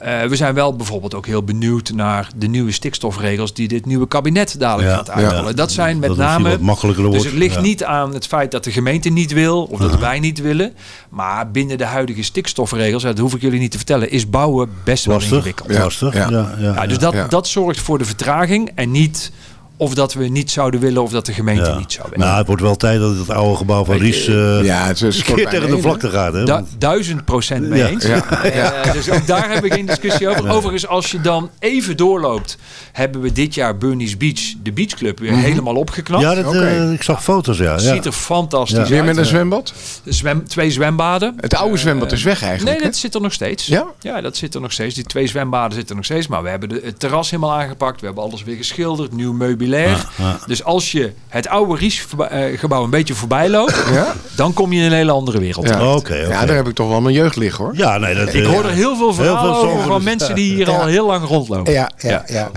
S9: Eh, we zijn wel bijvoorbeeld ook heel benieuwd naar de nieuwe stikstofregels die dit nieuwe kabinet dadelijk
S5: Ja,
S9: gaat uitrollen.
S5: ja.
S9: Dat zijn met
S5: Dat
S9: name.
S5: wat makkelijker
S9: dus
S5: wordt,
S9: het ligt
S5: ja.
S9: niet aan het feit dat de gemeente niet wil of dat wij niet willen. Maar binnen de huidige stikstofregels, dat hoef ik jullie niet te vertellen, is bouwen best wel ingewikkeld.
S5: ja, lastig. Ja, ja,
S9: Ja, dus dat,
S4: Ja.
S9: dat zorgt voor de vertraging en niet of dat we niet zouden willen of dat de gemeente
S5: Ja.
S9: niet zou willen.
S5: Nou, het wordt wel tijd dat het oude gebouw van Ries eh
S4: Ja, het is
S5: keer tegen de vlakte gaat. Hè?
S9: Du- duizend procent mee
S5: Ja.
S9: eens.
S4: Ja.
S9: Eh, dus ook daar hebben we geen discussie over. Overigens, als je dan even doorloopt, hebben we dit jaar Burnies Beach, de beachclub, weer helemaal opgeknapt.
S5: ja, dat,
S4: Oké.
S5: eh, ik zag foto's, ja. ja.
S9: Ziet er fantastisch
S5: Ja.
S9: uit.
S4: Weer met een zwembad?
S9: Zwem, twee zwembaden.
S4: Het oude zwembad is weg eigenlijk.
S9: Nee, dat zit er nog steeds.
S4: Ja?
S9: dat zit er nog steeds. Die twee zwembaden zitten er nog steeds. Maar we hebben de, het terras helemaal aangepakt. We hebben alles weer geschilderd. Nieuw meubilair.
S5: Ja, ja.
S9: Dus als je het oude Ries-gebouw een beetje voorbij loopt...
S4: Ja?
S9: dan kom je in een hele andere wereld.
S4: Ja.
S5: Oké, oké.
S4: ja, daar heb ik toch wel mijn jeugd liggen hoor.
S5: Ja, nee, dat,
S9: Ik
S5: eh,
S9: hoor er heel veel verhalen over van
S5: dus-
S9: mensen die hier
S4: Ja.
S9: al heel lang rondlopen.
S4: Ja, ja, ja.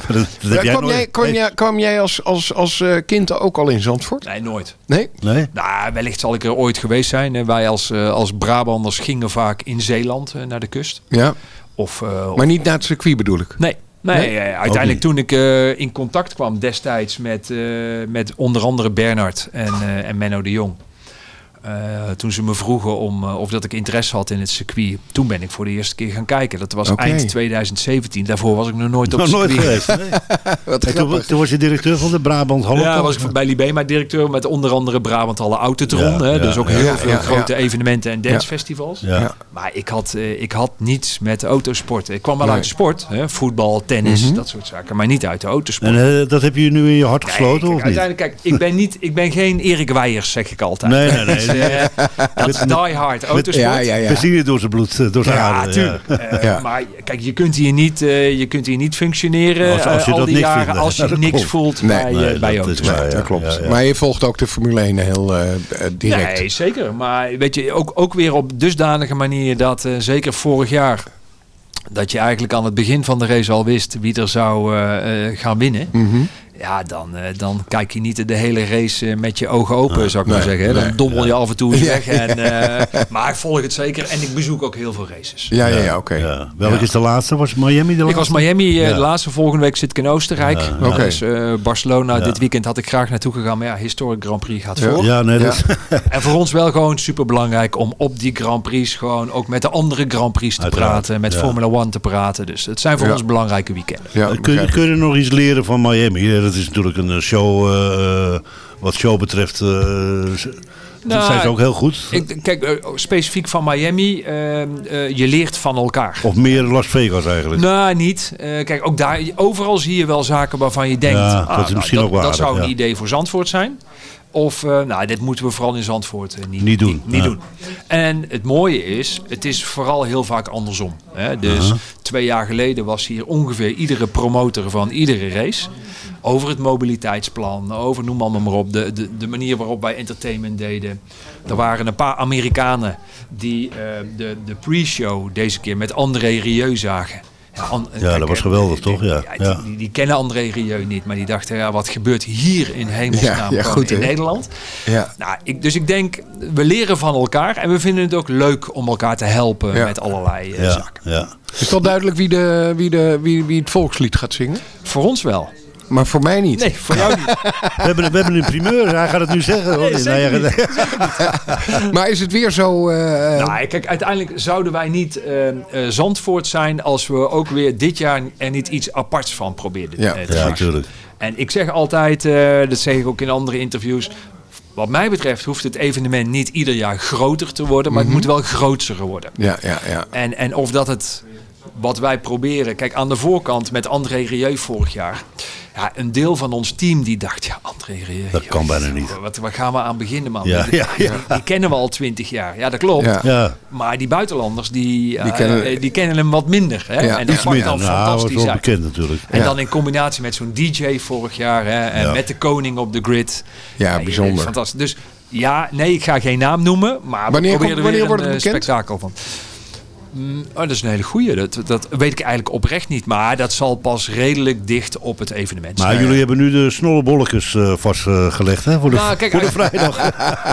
S4: Kwam, jij, als, als, als eh, kind ook al in Zandvoort?
S9: Nee, nooit.
S4: Nee?
S5: Nee?
S9: Nou, wellicht zal ik er ooit geweest zijn. En Wij als, eh, als Brabanders gingen vaak in Zeeland eh, naar de kust.
S4: Ja.
S9: Of, eh, of-
S4: Maar niet naar het circuit bedoel ik.
S9: Nee. Nee, uiteindelijk toen ik eh, in contact kwam destijds met, eh, met onder andere Bernard en, eh, en Menno de Jong. Eh, toen ze me vroegen om, eh, of dat ik interesse had in het circuit. Toen ben ik voor de eerste keer gaan kijken. Dat was eind 2017. Daarvoor was ik nog nooit op
S5: Nog
S9: het
S5: nooit
S9: circuit.
S5: geweest. Nee. Toen, was je directeur van de Brabant Hallo.
S9: Ja, was ik bij Libema directeur met onder andere Brabant Halle Autotron.
S5: Ja,
S9: hè,
S5: ja,
S9: dus ook heel
S4: Ja,
S9: veel
S4: ja,
S9: grote
S4: ja.
S9: evenementen en dancefestivals.
S5: Ja.
S4: Ja.
S9: Maar ik had, eh, ik had niets met autosport. Ik kwam wel
S4: Nee.
S9: uit de sport. Hè, voetbal, tennis, dat soort zaken. Maar niet uit de autosport.
S5: En dat heb je nu in je hart
S9: Nee,
S5: gesloten,
S9: kijk,
S5: of niet?
S9: uiteindelijk, kijk, ik ben, niet, ik ben geen Erik Weijers, zeg ik altijd.
S5: Nee, nee, nee.
S9: Dat is die hard autosport.
S4: Ja, ja, ja.
S5: We zien het door zijn bloed, eh, door zijn
S9: Ja,
S5: aderen.
S9: tuurlijk.
S4: Ja.
S9: Maar kijk, je kunt hier niet, eh, je kunt hier niet functioneren
S5: Als- als je
S9: al
S5: dat
S9: die jaren
S5: vindt,
S9: als je niks
S5: klopt.
S9: voelt
S4: Nee,
S9: bij,
S5: nee,
S9: bij
S5: dat is
S9: autosport.
S5: waar, ja.
S4: dat klopt.
S5: ja, ja.
S4: Maar je volgt ook de Formule 1 heel direct.
S9: Nee, zeker. Maar weet je, ook, ook weer op dusdanige manier dat eh, zeker vorig jaar dat je eigenlijk aan het begin van de race al wist wie er zou gaan winnen.
S4: Mhm.
S9: Ja, dan, eh, dan kijk je niet de hele race eh, met je ogen open, zou ik maar zeggen. hè. Dan
S4: nee,
S9: dommel je af en toe weg. En, eh, maar ik volg het zeker en ik bezoek ook heel veel races.
S4: Ja, ja, ja, oké.
S5: Ja. Welke
S4: Ja.
S5: is de laatste? Was Miami de laatste?
S9: Ik was Miami, eh,
S5: Ja.
S9: de laatste volgende week zit ik in Oostenrijk.
S5: Ja,
S4: oké.
S9: Dus Barcelona,
S5: Ja.
S9: dit weekend had ik graag naartoe gegaan. Maar ja, Historic Grand Prix gaat voor.
S5: Ja, nee, dat.
S9: En voor ons wel gewoon super belangrijk om op die Grand Prix gewoon ook met de andere Grand Prix te
S5: Uiteraard,
S9: praten. Met
S5: ja.
S9: Formula One te praten. Dus het zijn voor
S4: Ja.
S9: ons belangrijke weekenden.
S4: Ja,
S5: kun je nog iets leren van Miami? Dat is natuurlijk een eh, show, eh, eh, wat show betreft, dat
S9: Nou,
S5: zijn ze ook heel goed.
S9: Ik, kijk, eh, specifiek van Miami, eh, eh, je leert van elkaar.
S5: Of meer Las Vegas eigenlijk.
S9: Nou, niet. Kijk, ook daar, overal zie je wel zaken waarvan je denkt,
S5: Ja,
S9: ah,
S5: dat is
S9: nou,
S5: misschien
S9: dat,
S5: ook wel
S9: dat zou een
S5: ja.
S9: idee voor Zandvoort zijn. Of, eh, nou, dit moeten we vooral in Zandvoort eh, niet,
S5: Niet doen,
S9: Niet, niet
S5: ja.
S9: doen. En het mooie is, het is vooral heel vaak andersom. Hè? Dus twee jaar geleden was hier ongeveer iedere promotor van iedere race. Over het mobiliteitsplan, over noem allemaal maar op. De, de, de manier waarop wij entertainment deden. Er waren een paar Amerikanen die eh, de, de pre-show deze keer met André Rieu zagen. Ja, an-
S5: Ja,
S9: kijk,
S5: dat was
S9: eh,
S5: geweldig, toch? Ja,
S9: die-
S5: ja.
S9: Die, die kennen André Rieu niet, maar die dachten, ja, wat gebeurt hier in hemelsnaam
S4: Ja, goed,
S9: in? Nederland?
S4: Ja.
S9: Nou, ik, dus ik denk, we leren van elkaar en we vinden het ook leuk om elkaar te helpen
S4: Ja.
S9: met allerlei eh,
S5: Ja,
S9: zaken.
S5: ja.
S4: Is het al duidelijk wie, de, wie, de, wie, wie het volkslied gaat zingen?
S9: Voor ons wel.
S4: Maar voor mij niet.
S9: Nee, voor jou niet.
S5: We, hebben, we hebben een primeur, hij gaat het nu zeggen. hoor.
S9: Nee,
S5: Nou
S4: Maar is het weer zo... eh, eh,
S9: Nou, kijk, uiteindelijk zouden wij niet eh, eh, Zandvoort zijn als we ook weer dit jaar er niet iets aparts van probeerden
S4: Ja.
S9: te
S5: ja, natuurlijk.
S9: En ik zeg altijd, eh, dat zeg ik ook in andere interviews. Wat mij betreft hoeft het evenement niet ieder jaar groter te worden, maar het moet wel grootser worden.
S4: ja, ja, ja.
S9: En, en of dat het, wat wij proberen, kijk aan de voorkant met André Rieu vorig jaar. Ja, een deel van ons team die dacht, ja André Rieu.
S5: Dat kan bijna niet.
S9: Wat, waar gaan we aan beginnen man?
S5: Ja,
S9: die,
S5: ja, ja.
S9: die kennen we al twintig jaar. Ja, dat klopt.
S4: Ja.
S5: Ja,
S9: Maar die buitenlanders, die, eh,
S4: Die kennen-
S9: eh, die kennen hem wat minder. Hè?
S4: Ja.
S9: En dat pakt dan
S5: Nou,
S9: fantastisch
S5: wel
S9: uit.
S5: bekend natuurlijk.
S9: En
S4: Ja.
S9: dan in combinatie met zo'n DJ vorig jaar. Hè, en
S5: Ja.
S9: met de koning op de grid.
S4: Ja, bijzonder.
S9: Fantastisch. Dus ja, nee, ik ga geen naam noemen. Maar
S4: Wanneer
S9: we
S4: komt-
S9: proberen er
S4: wanneer
S9: weer
S4: wordt
S9: een
S4: het
S9: eh,
S4: bekend?
S9: spektakel van. Mm, oh, dat is een hele goeie. Dat, dat weet ik eigenlijk oprecht niet. Maar dat zal pas redelijk dicht op het evenement zijn.
S5: Maar jullie hebben nu de snollebolletjes eh, vastgelegd hè, voor de,
S9: Nou, kijk,
S5: voor de
S9: uit-
S5: vrijdag.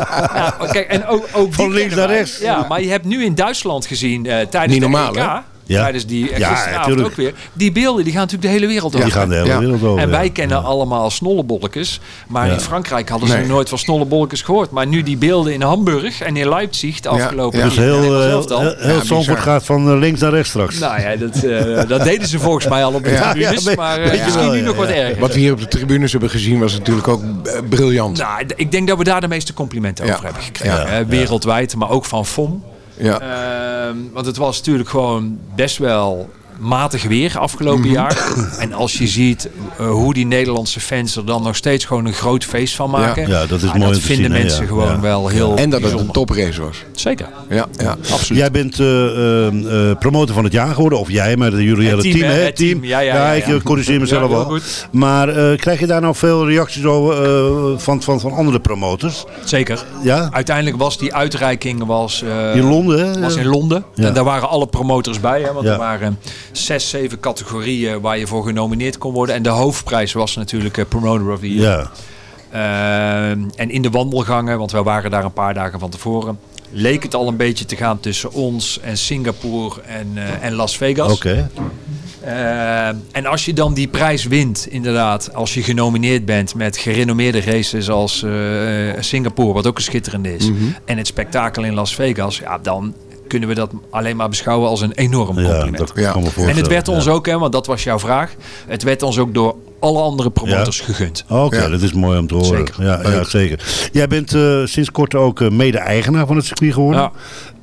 S9: Kijk, en ook, ook
S5: Van links naar rechts.
S9: Ja, maar je hebt nu in Duitsland gezien eh, tijdens
S4: Niet
S9: de
S4: normaal,
S9: EK,
S4: hè?
S5: Ja.
S9: tijdens die eh,
S5: Ja,
S9: gisteravond
S5: tuurlijk.
S9: ook weer. Die beelden die gaan natuurlijk de hele wereld over.
S5: Die gaan de hele
S4: Ja.
S5: wereld over.
S9: En
S5: ja.
S9: wij kennen allemaal snollebolletjes. Maar
S5: Ja.
S9: in Frankrijk hadden ze
S4: Nee.
S9: nooit van snollebolletjes gehoord. Maar nu die beelden in Hamburg en in Leipzig de afgelopen
S4: ja.
S5: Dus heel,
S9: Nederland
S5: heel, heel,
S4: Ja,
S5: gaat van eh, links naar rechts straks.
S9: Nou ja, dat, eh, dat deden ze volgens mij al op de
S4: Ja,
S9: tribunes.
S5: ja,
S9: maar eh, misschien
S5: wel,
S9: nu
S5: ja,
S9: nog wat
S5: ja.
S9: erger.
S4: Wat we hier op de tribunes hebben gezien was natuurlijk ook eh, briljant.
S9: Nou, ik denk dat we daar de meeste complimenten
S4: Ja.
S9: over hebben gekregen.
S4: Ja.
S9: wereldwijd, maar ook van FOM.
S4: Ja.
S9: Ehm, want het was natuurlijk gewoon best wel matig weer afgelopen
S4: Mhm.
S9: jaar. En als je ziet eh, hoe die Nederlandse fans er dan nog steeds gewoon een groot feest van maken.
S5: Ja, dat is
S9: ah,
S5: mooi
S9: Dat
S5: te
S9: vinden
S5: zien, hè,
S9: mensen
S5: ja.
S9: gewoon
S5: Ja.
S9: wel heel
S4: En dat het een
S9: bijzonder.
S4: toprace was.
S9: Zeker,
S4: Ja, ja.
S9: absoluut.
S5: Jij bent eh, eh, eh, promotor van het jaar geworden. Of jij, maar jullie hele
S9: team,
S5: team.
S9: hè, het team. Ja, ja, ja,
S5: ik
S9: ja.
S5: corrigeer mezelf
S9: Ja,
S5: al.
S9: goed.
S5: Maar eh, krijg je daar nou veel reacties over eh, van, van, van andere promotors?
S9: Zeker.
S5: Ja?
S9: Uiteindelijk was die uitreiking was, eh,
S5: In Londen, hè?
S9: was in Londen.
S5: Ja.
S9: En daar waren alle promotors bij. Hè, want
S5: Ja.
S9: er waren zes, zeven categorieën waar je voor genomineerd kon worden. En de hoofdprijs was natuurlijk eh, Promoter of the Year.
S5: Ja.
S9: Eh, en in de wandelgangen, want wij waren daar een paar dagen van tevoren, leek het al een beetje te gaan tussen ons en Singapore en, eh, en Las Vegas.
S5: Oké.
S9: Eh, en als je dan die prijs wint, inderdaad, als je genomineerd bent met gerenommeerde races als eh, Singapore, wat ook een schitterende is, en het spektakel in Las Vegas, ja, dan kunnen we dat alleen maar beschouwen als een enorm
S5: Ja,
S9: compliment.
S5: dat
S4: Ja.
S5: kan me voorstellen.
S9: en het werd ons
S5: ja.
S9: ook, hè, want dat was jouw vraag, het werd ons ook door alle andere promotors gegund.
S5: Oké,
S4: Ja.
S5: dat is mooi om te horen.
S9: Zeker.
S5: Ja, ja, zeker. Jij bent eh, sinds kort ook eh, mede-eigenaar van het circuit geworden.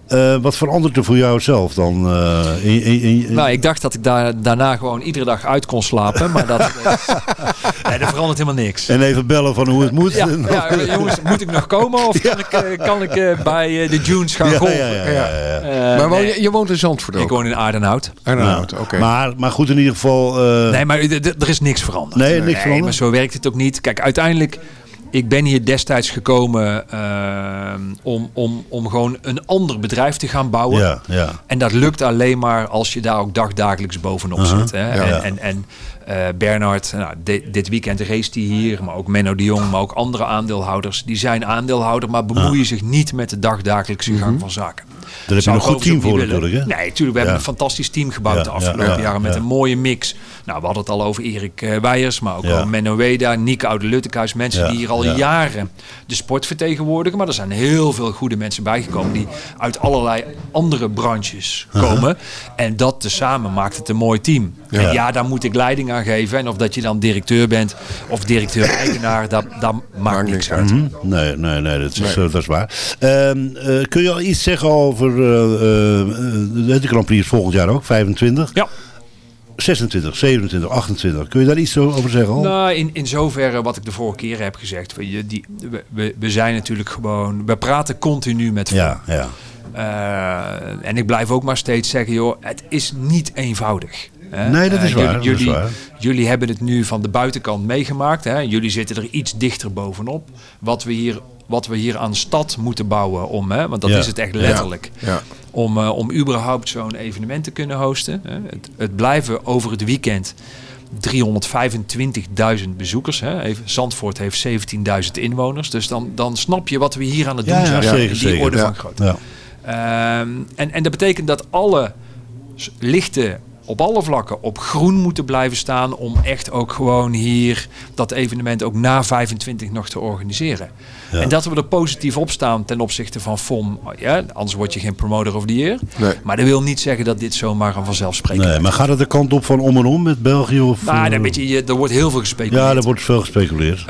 S5: Eh, wat verandert er voor jou zelf dan? eh, in, in, in-
S9: Nou, ik dacht dat ik daar, daarna gewoon iedere dag uit kon slapen, maar dat, nee, dat verandert helemaal niks.
S5: en even bellen van hoe het moet.
S9: Ja, ja, jongens, moet ik nog komen of kan ik, eh, kan ik eh, bij eh, de Dunes gaan
S5: Ja,
S9: golven?
S5: ja, ja, ja, ja.
S4: Maar woon
S9: nee,
S4: je, je woont in Zandvoort ook?
S9: ik woon in Aardenhout.
S5: Nou,
S4: oké.
S5: maar, maar goed, in ieder geval... eh,
S9: Nee, maar er is niks veranderd.
S5: Nee, niks
S9: maar
S5: veranderd?
S9: zo werkt het ook niet. Kijk, uiteindelijk, ik ben hier destijds gekomen eh, om, om, om gewoon een ander bedrijf te gaan bouwen.
S5: ja, ja.
S9: En dat lukt alleen maar als je daar ook dagdagelijks bovenop
S5: Uh-huh.
S9: zit. Hè?
S4: Ja.
S9: En, en, en eh, Bernard, nou, dit, dit weekend race hij hier, maar ook Menno de Jong, maar ook andere aandeelhouders. Die zijn aandeelhouder, maar bemoeien zich niet met de dagdagelijkse gang van zaken.
S5: Daar heb je
S9: Zou
S5: een goed team voor natuurlijk, hè?
S9: Nee, natuurlijk. We hebben een fantastisch team gebouwd
S5: Ja,
S9: de afgelopen
S5: ja,
S9: jaren met een mooie mix. Nou, we hadden het al over Erik eh, Weijers, maar ook al Menno Weda, Nieke Oude Luttekhuis. Mensen die hier al
S5: ja.
S9: jaren de sport vertegenwoordigen. Maar er zijn heel veel goede mensen bijgekomen die uit allerlei andere branches
S5: Uh-huh.
S9: komen. En dat tezamen maakt het een mooi team. En ja, daar moet ik leiding aan geven. En of dat je dan directeur bent of directeur-eigenaar, dat, dat maakt niks uit.
S5: Mhm. Nee, nee, nee, dat is, eh, dat is waar. Ehm, eh, kun je al iets zeggen over eh, de Grand Prix volgend jaar ook, 25?
S9: Ja.
S5: 26, 27, 28. Kun je daar iets over zeggen al?
S9: Nou, in, in zoverre wat ik de vorige keer heb gezegd. We, je- die, we- we, zijn natuurlijk gewoon... We praten continu met
S5: ja, ja.
S9: En ik blijf ook maar steeds zeggen, joh, het is niet eenvoudig. Hè.
S5: Nee, dat is
S9: Eh,
S5: waar,
S9: Jullie,
S5: dat is
S9: jullie,
S5: waar.
S9: jullie hebben het nu van de buitenkant meegemaakt. Hè. Jullie zitten er iets dichter bovenop. Wat we hier, wat we hier aan stad moeten bouwen om, hè, want dat
S5: Ja.
S9: is het echt letterlijk.
S4: Ja.
S9: om, eh, om überhaupt zo'n evenement te kunnen hosten. Hè. Het, het blijven over het weekend 325.000 bezoekers. Hè. Even, Zandvoort heeft 17.000 inwoners. Dus dan, dan snap je wat we hier aan het doen zijn.
S5: zeker,
S9: in die
S5: zeker.
S9: orde van grootte.
S5: Ja.
S9: Ehm, en, en dat betekent dat alle lichten op alle vlakken op groen moeten blijven staan om echt ook gewoon hier dat evenement ook na 25 nog te organiseren.
S5: Ja.
S9: En dat we er positief op staan ten opzichte van FOM. Ja, anders word je geen promoter of the year.
S4: Nee.
S9: Maar dat wil niet zeggen dat dit zomaar een vanzelfsprekend
S5: Nee, maar gaat het de kant op van om en om met België? Of, eh,
S9: dan weet je, je- er wordt heel veel gespeculeerd.
S5: ja, er wordt veel gespeculeerd.
S9: Eh,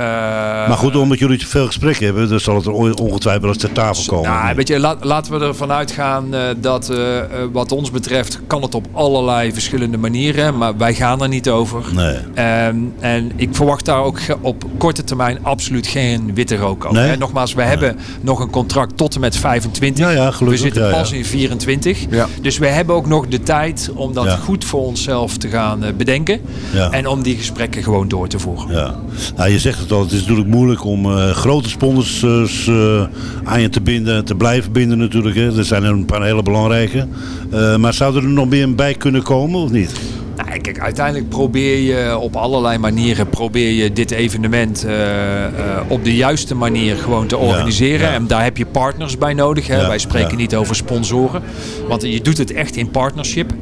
S5: maar goed, omdat jullie te veel gesprekken hebben, dan zal het er on- ongetwijfeld eens ter tafel komen.
S9: Nou, weet je, laat, laten we ervan uitgaan eh, dat eh, eh, wat ons betreft kan het op allerlei verschillende manieren. Maar wij gaan er niet over.
S5: Nee.
S9: Ehm, en ik verwacht daar ook op korte termijn absoluut geen witte rook over.
S5: Nee?
S9: Hè, Nogmaals, we hebben nog een contract tot en met 25.
S5: Ja, ja, gelukkig,
S9: we zitten
S5: ja, ja.
S9: pas in 24.
S4: Ja.
S9: Dus we hebben ook nog de tijd om dat
S5: Ja.
S9: goed voor onszelf te gaan eh, bedenken.
S5: Ja.
S9: En om die gesprekken gewoon door te voeren.
S5: Ja. Nou, je zegt het al, het is natuurlijk moeilijk om eh, grote sponsors eh, aan je te binden, te blijven binden natuurlijk. Hè. Er zijn er een paar hele belangrijke. Eh, maar zouden er nog meer bij kunnen komen of niet?
S9: Nou, kijk, uiteindelijk probeer je op allerlei manieren probeer je dit evenement eh, eh, op de juiste manier gewoon te organiseren.
S5: ja.
S9: En daar heb je partners bij nodig. Hè.
S5: Ja,
S9: Wij spreken niet over sponsoren, want je doet het echt in partnership.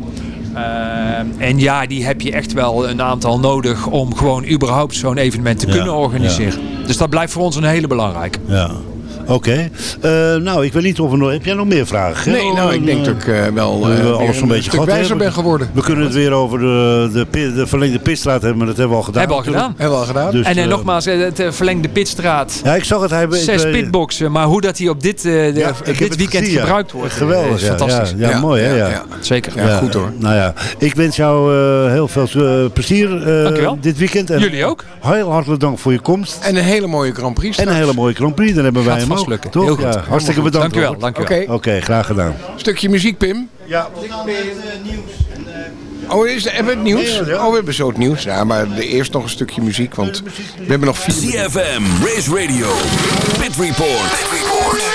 S9: En ja, die heb je echt wel een aantal nodig om gewoon überhaupt zo'n evenement te kunnen organiseren. Dus dat blijft voor ons een hele belangrijke.
S5: Ja. Oké. Eh, nou, ik weet niet of er nog... Heb jij nog meer vragen?
S4: Nee, nou, ik denk dat ik eh, wel
S5: we
S4: eh, weer
S5: alles zo'n beetje
S4: wijzer
S5: hebben.
S4: ben geworden.
S5: We kunnen het weer over de, de, de verlengde pitstraat hebben, maar dat hebben we al gedaan.
S9: Hebben we al gedaan.
S4: Hebben we al gedaan.
S5: Dus,
S9: en nogmaals, het verlengde pitstraat.
S5: Ja, ik zag het. Hij,
S9: Zes pitboxen, maar hoe dat die op dit, eh, de-
S5: Ja,
S9: op
S5: ik heb
S9: dit weekend
S5: gezien, ja.
S9: gebruikt wordt,
S5: Geweldig,
S9: is
S5: ja.
S9: fantastisch.
S5: Ja, ja, mooi hè? Ja.
S9: Zeker.
S4: Ja, goed hoor.
S5: Nou ja, ik wens jou eh, heel veel plezier eh, dit weekend. En
S9: Jullie ook.
S5: Heel hartelijk dank voor je komst.
S4: En een hele mooie Grand Prix.
S5: En een hele mooie Grand Prix, dan hebben wij hem
S9: vast
S5: ook.
S9: lukken.
S5: Toch?
S9: Heel goed.
S5: Ja, hartstikke bedankt.
S9: Dankjewel,
S5: Robert.
S9: dankjewel.
S4: Oké,
S5: Oké, graag gedaan.
S4: stukje muziek, Pim.
S5: Ja.
S4: Oh, is, hebben we het nieuws? Oh, we hebben zo het nieuws. Ja, maar de- eerst nog een stukje muziek, want we hebben nog vier...
S2: ZFM, Race Radio, Pit Report. Pit Report.